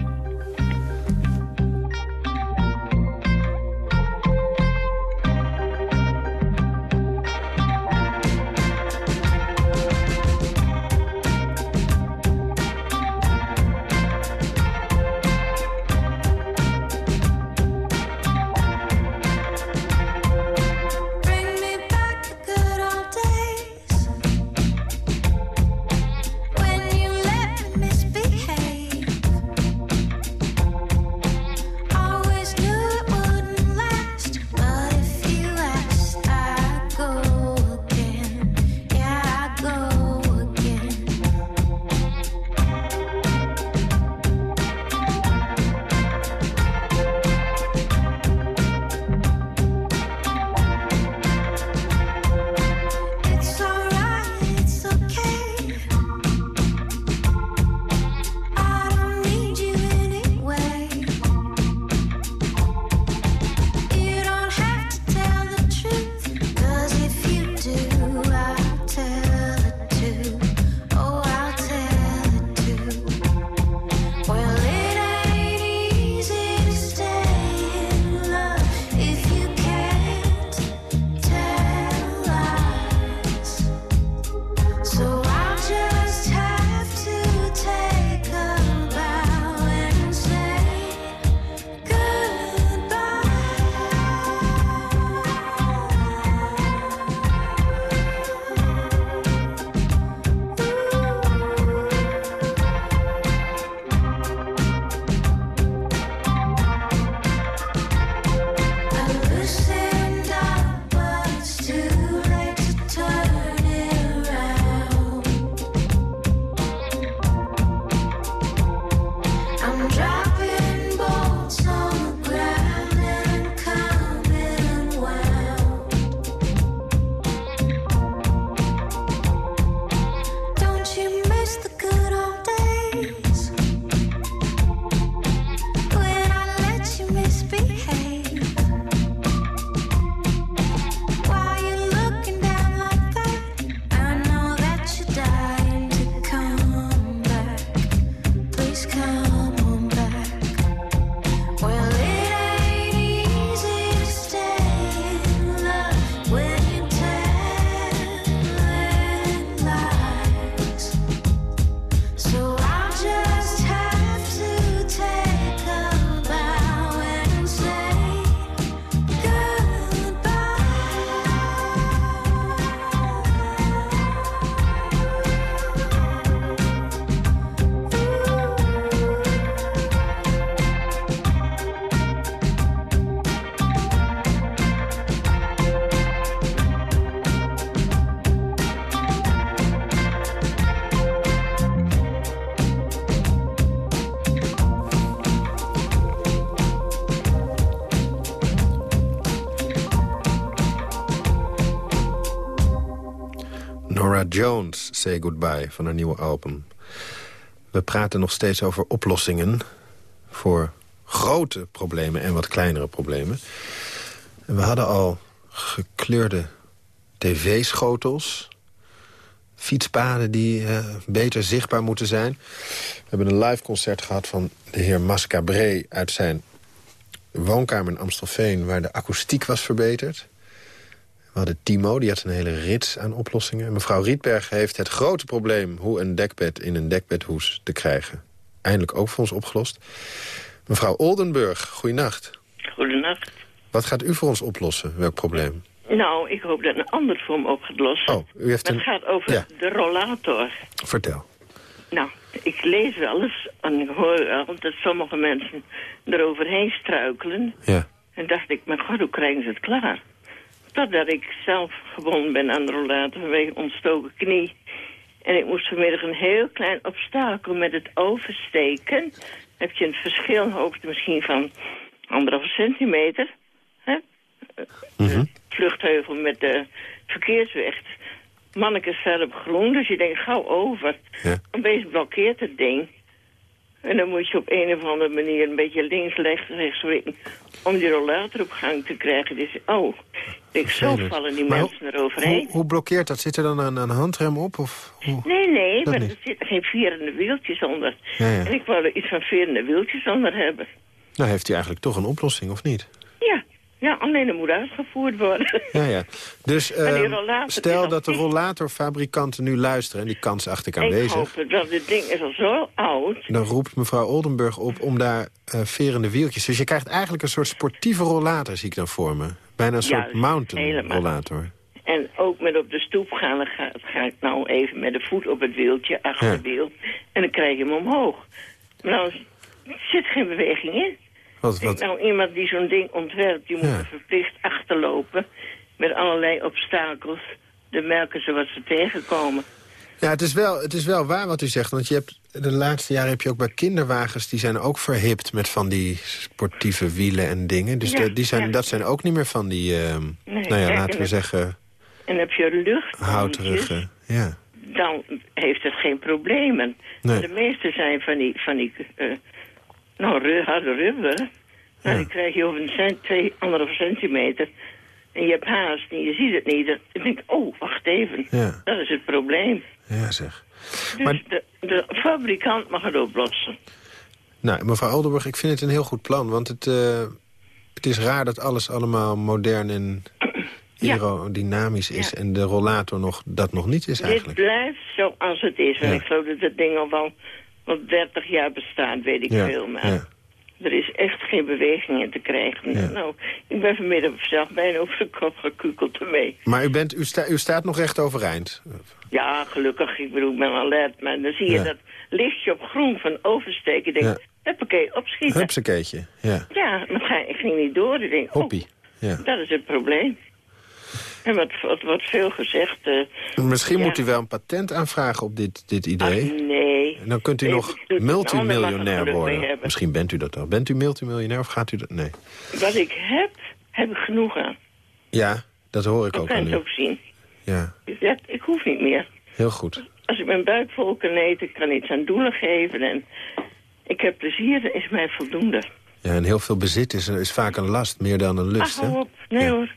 Jones, Say Goodbye, van haar nieuwe album. We praten nog steeds over oplossingen voor grote problemen en wat kleinere problemen. En we hadden al gekleurde tv-schotels, fietspaden die uh, beter zichtbaar moeten zijn. We hebben een live concert gehad van de heer Mascabré uit zijn woonkamer in Amstelveen... waar de akoestiek was verbeterd. We hadden Timo, die had een hele rits aan oplossingen. mevrouw Rietberg heeft het grote probleem... hoe een dekbed in een dekbedhoes te krijgen. Eindelijk ook voor ons opgelost. Mevrouw Oldenburg, goeienacht. Goedenacht. Wat gaat u voor ons oplossen? Welk probleem? Nou, ik hoop dat een ander voor me op gaat lossen. Oh, u heeft Het een... gaat over de rollator. Vertel. Nou, ik lees wel eens en ik hoor wel dat sommige mensen eroverheen struikelen. Ja. En dacht ik, mijn god, hoe krijgen ze het klaar? Totdat ik zelf gebonden ben aan de rollator vanwege ontstoken knie. En ik moest vanmiddag een heel klein obstakel met het oversteken. Heb je een verschil, hoogte misschien van anderhalve centimeter. Hè? Mhm. Vluchtheuvel met de verkeersweg. Manneke staat op groen, dus je denkt gauw over. Ja. Opeens blokkeert het ding. En dan moet je op een of andere manier een beetje links, rechts, rechts om die rollator op gang te krijgen. Dus, oh, ik, zo vallen die Maar mensen eroverheen. Hoe, hoe blokkeert dat? Zit er dan een, een handrem op? Of, hoe? Nee, nee, Dat maar niet. er zitten geen vierende wieltjes onder. Ja, ja. En ik wou er iets van vierende wieltjes onder hebben. Nou heeft hij eigenlijk toch een oplossing, of niet? Ja, alleen dat moet uitgevoerd worden. Ja, ja. Dus ehm, stel dat de rollatorfabrikanten nu luisteren... en die kans acht ik ik aanwezig... hoop het, want dit ding is al zo oud. dan roept mevrouw Oldenburg op om daar eh, verende wieltjes... Dus je krijgt eigenlijk een soort sportieve rollator, zie ik dan voor me. Bijna een soort mountain helemaal. rollator. En ook met op de stoep gaan, dan ga, ga ik nou even met de voet op het wieltje, achterwiel. En dan krijg je hem omhoog. Maar nou zit geen beweging in. Wat, nou, iemand die zo'n ding ontwerpt, die moet Ja. er verplicht achterlopen. Met allerlei obstakels. De merken ze wat ze tegenkomen. ja, het is, wel, het is wel waar wat u zegt. Want je hebt, de laatste jaren heb je ook bij kinderwagens... die zijn ook verhipt met van die sportieve wielen en dingen. Dus Ja, de- die zijn, ja. dat zijn ook niet meer van die... ehm, Nee, nou ja, en- laten en we het- zeggen, En heb je lucht, houterige. Ja. dan heeft het geen problemen. Nee. De meeste zijn van die, van die eh, nou, harde rubber. Ja. die krijg je over een cent, twee, anderhalve centimeter. En je hebt haast en je ziet het niet. Dan denk ik, oh, wacht even. Ja. Dat is het probleem. ja, zeg. Dus Maar- de, de fabrikant mag het oplossen. Nou, mevrouw Oldenburg, ik vind het een heel goed plan. Want het, eh, het is raar dat alles allemaal modern en Ja. aerodynamisch is... en de rollator nog, dat nog niet is Dit eigenlijk. blijft zoals het is. En Ja. ik geloof dat het ding al wel, wel 30 jaar bestaat, weet ik Ja, veel. Maar ja. er is echt geen beweging in te krijgen. Ja. Nou, ik ben vanmiddag zelf bijna over de kop gekukeld ermee. Maar u, bent, u, sta, u staat nog recht overeind. Ja, gelukkig. Ik bedoel, ik ben alert. Maar dan zie je dat lichtje op groen van oversteken. Ik denk, Ja. huppakee, opschieten. Hupsakeetje, ja. Ja, maar ik ging niet door. Ik denk, oh, Hoppie. Ja. dat is het probleem. En wat, wat wordt veel gezegd. eh, Misschien ja. moet u wel een patent aanvragen op dit, dit idee. Dan kunt u nog het nou, multimiljonair het worden. Misschien bent u dat al. Bent u multimiljonair of gaat u dat? Nee. Wat ik heb, heb ik genoeg aan. Ja, dat hoor ik Dat ook kan aan u. ook zien. Ja, ik hoef niet meer. heel goed. Als ik mijn buik vol kan eten, ik kan iets aan doelen geven. En ik heb plezier, dat is mij voldoende. Ja, en heel veel bezit is, is vaak een last, meer dan een Ach, lust. hè? op. Nee Ja. hoor,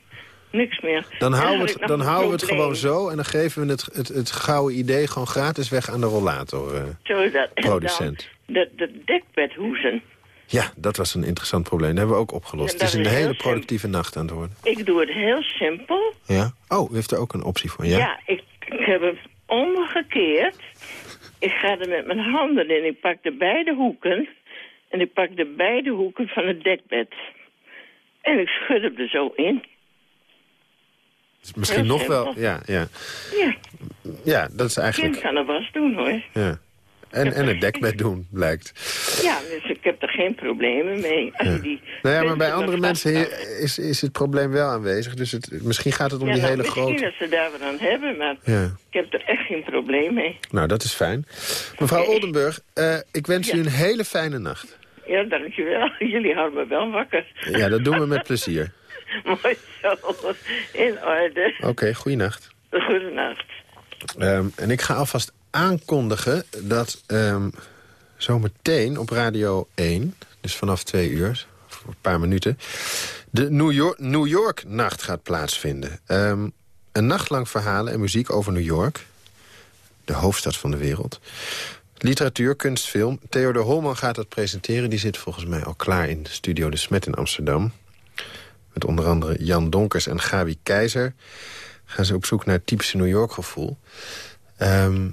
niks meer. Dan En houden we het, dan houden we het gewoon zo... en dan geven we het, het, het gouden idee gewoon gratis weg aan de rollator. eh. Zo is dat. En Producent. dan De, de dekbedhoezen. Ja, dat was een interessant probleem. Dat hebben we ook opgelost. Het is een hele simpel. productieve nacht aan het worden. Ik doe het heel simpel. Ja? Oh, u heeft er ook een optie voor, ja? Ja, ik, ik heb hem omgekeerd. Ik ga er met mijn handen in. Ik pak de beide hoeken. En ik pak de beide hoeken van het dekbed. En ik schud hem er zo in. Dus Misschien nog wel... Ja, ja. Ja, ja, dat is kind eigenlijk... kan er was doen hoor. Ja. En, en het dekbed doen, blijkt. Ja, dus ik heb er geen problemen mee. Die Nou ja, maar bij andere mensen hier is, is het probleem wel aanwezig. Dus het, misschien gaat het om Ja, die nou, hele misschien grote... dat ze daar wat aan hebben, maar Ja. ik heb er echt geen probleem mee. Nou, dat is fijn. Mevrouw. Oldenburg, eh, ik wens u een hele fijne nacht. Ja, dankjewel. Jullie houden me wel wakker. Ja, dat doen we met plezier. Mooi zo. In orde. Oké, goeienacht. Goedenacht. Ehm, en ik ga alvast aankondigen dat um, zometeen op Radio 1... dus vanaf twee uur, voor een paar minuten... de New York, New York Nacht gaat plaatsvinden. Ehm, een nacht lang verhalen en muziek over New York. De hoofdstad van de wereld. Literatuur, kunst, film. Theodor Holman gaat dat presenteren. Die zit volgens mij al klaar in de studio De Smet in Amsterdam. Met onder andere Jan Donkers en Gabi Keizer. Gaan ze op zoek naar het typische New York gevoel. Ehm,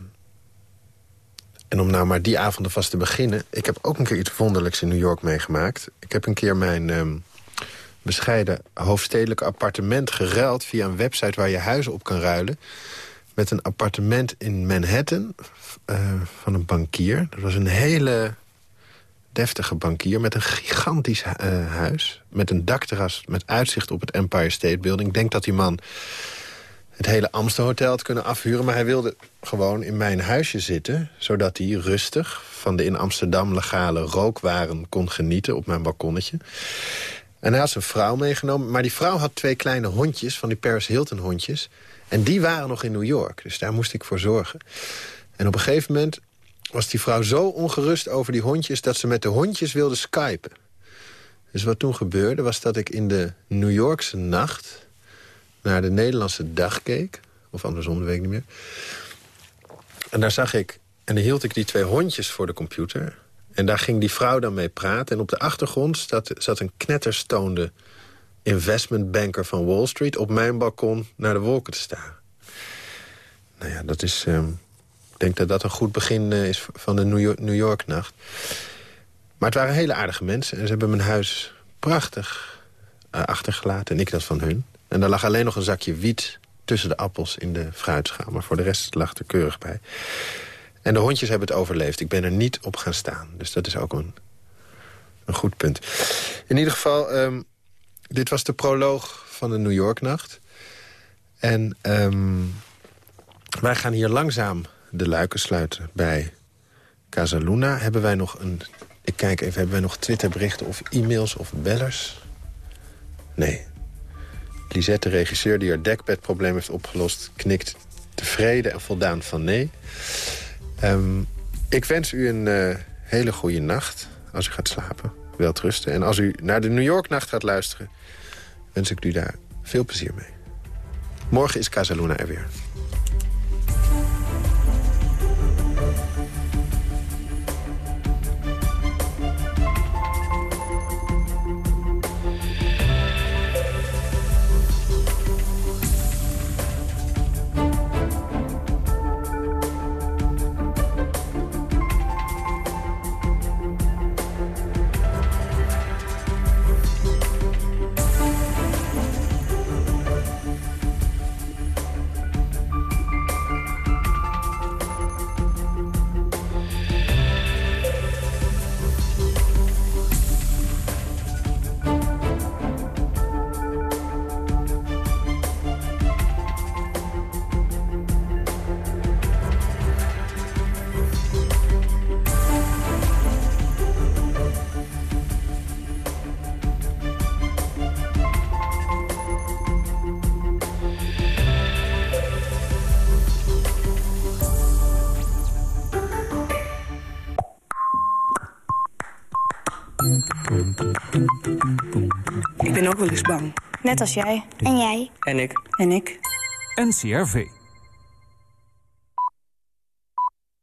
en om nou maar die avonden vast te beginnen... ik heb ook een keer iets wonderlijks in New York meegemaakt. Ik heb een keer mijn um, bescheiden hoofdstedelijke appartement geruild... via een website waar je huizen op kan ruilen... met een appartement in Manhattan uh, van een bankier. Dat was een hele deftige bankier met een gigantisch uh, huis. Met een dakterras met uitzicht op het Empire State Building. Ik denk dat die man het hele Amstelhotel had kunnen afhuren. Maar hij wilde gewoon in mijn huisje zitten... zodat hij rustig van de in Amsterdam legale rookwaren kon genieten... op mijn balkonnetje. En hij had zijn vrouw meegenomen. Maar die vrouw had twee kleine hondjes, van die Paris Hilton hondjes. En die waren nog in New York. Dus daar moest ik voor zorgen. En op een gegeven moment was die vrouw zo ongerust over die hondjes... dat ze met de hondjes wilde skypen. Dus wat toen gebeurde was dat ik in de New Yorkse nacht naar de Nederlandse dag keek. Of andersom, dat weet ik niet meer. En daar zag ik... En dan hield ik die twee hondjes voor de computer. En daar ging die vrouw dan mee praten. En op de achtergrond zat, zat een knetterstoonde investmentbanker van Wall Street... op mijn balkon naar de wolken te staan. Nou ja, dat is... Ik denk dat dat een goed begin uh, is van de New York-nacht. maar het waren hele aardige mensen. En ze hebben mijn huis prachtig uh, achtergelaten. En ik dat van hun. En daar lag alleen nog een zakje wiet tussen de appels in de fruitschaal. Maar voor de rest lag er keurig bij. En de hondjes hebben het overleefd. Ik ben er niet op gaan staan. Dus dat is ook een, een goed punt. In ieder geval, um, dit was de proloog van de New York-nacht. En um, wij gaan hier langzaam de luiken sluiten bij Casaluna. Hebben wij nog een... Ik kijk even, hebben wij nog Twitterberichten of e-mails of bellers? Nee, Lisette, de regisseur die haar dekbedprobleem heeft opgelost... knikt tevreden en voldaan van nee. Um, ik wens u een uh, hele goede nacht als u gaat slapen. Welterusten. En als u naar de New York-nacht gaat luisteren... wens ik u daar veel plezier mee. Morgen is Casaluna er weer. Net als jij. En jij. En ik. En ik. NCRV.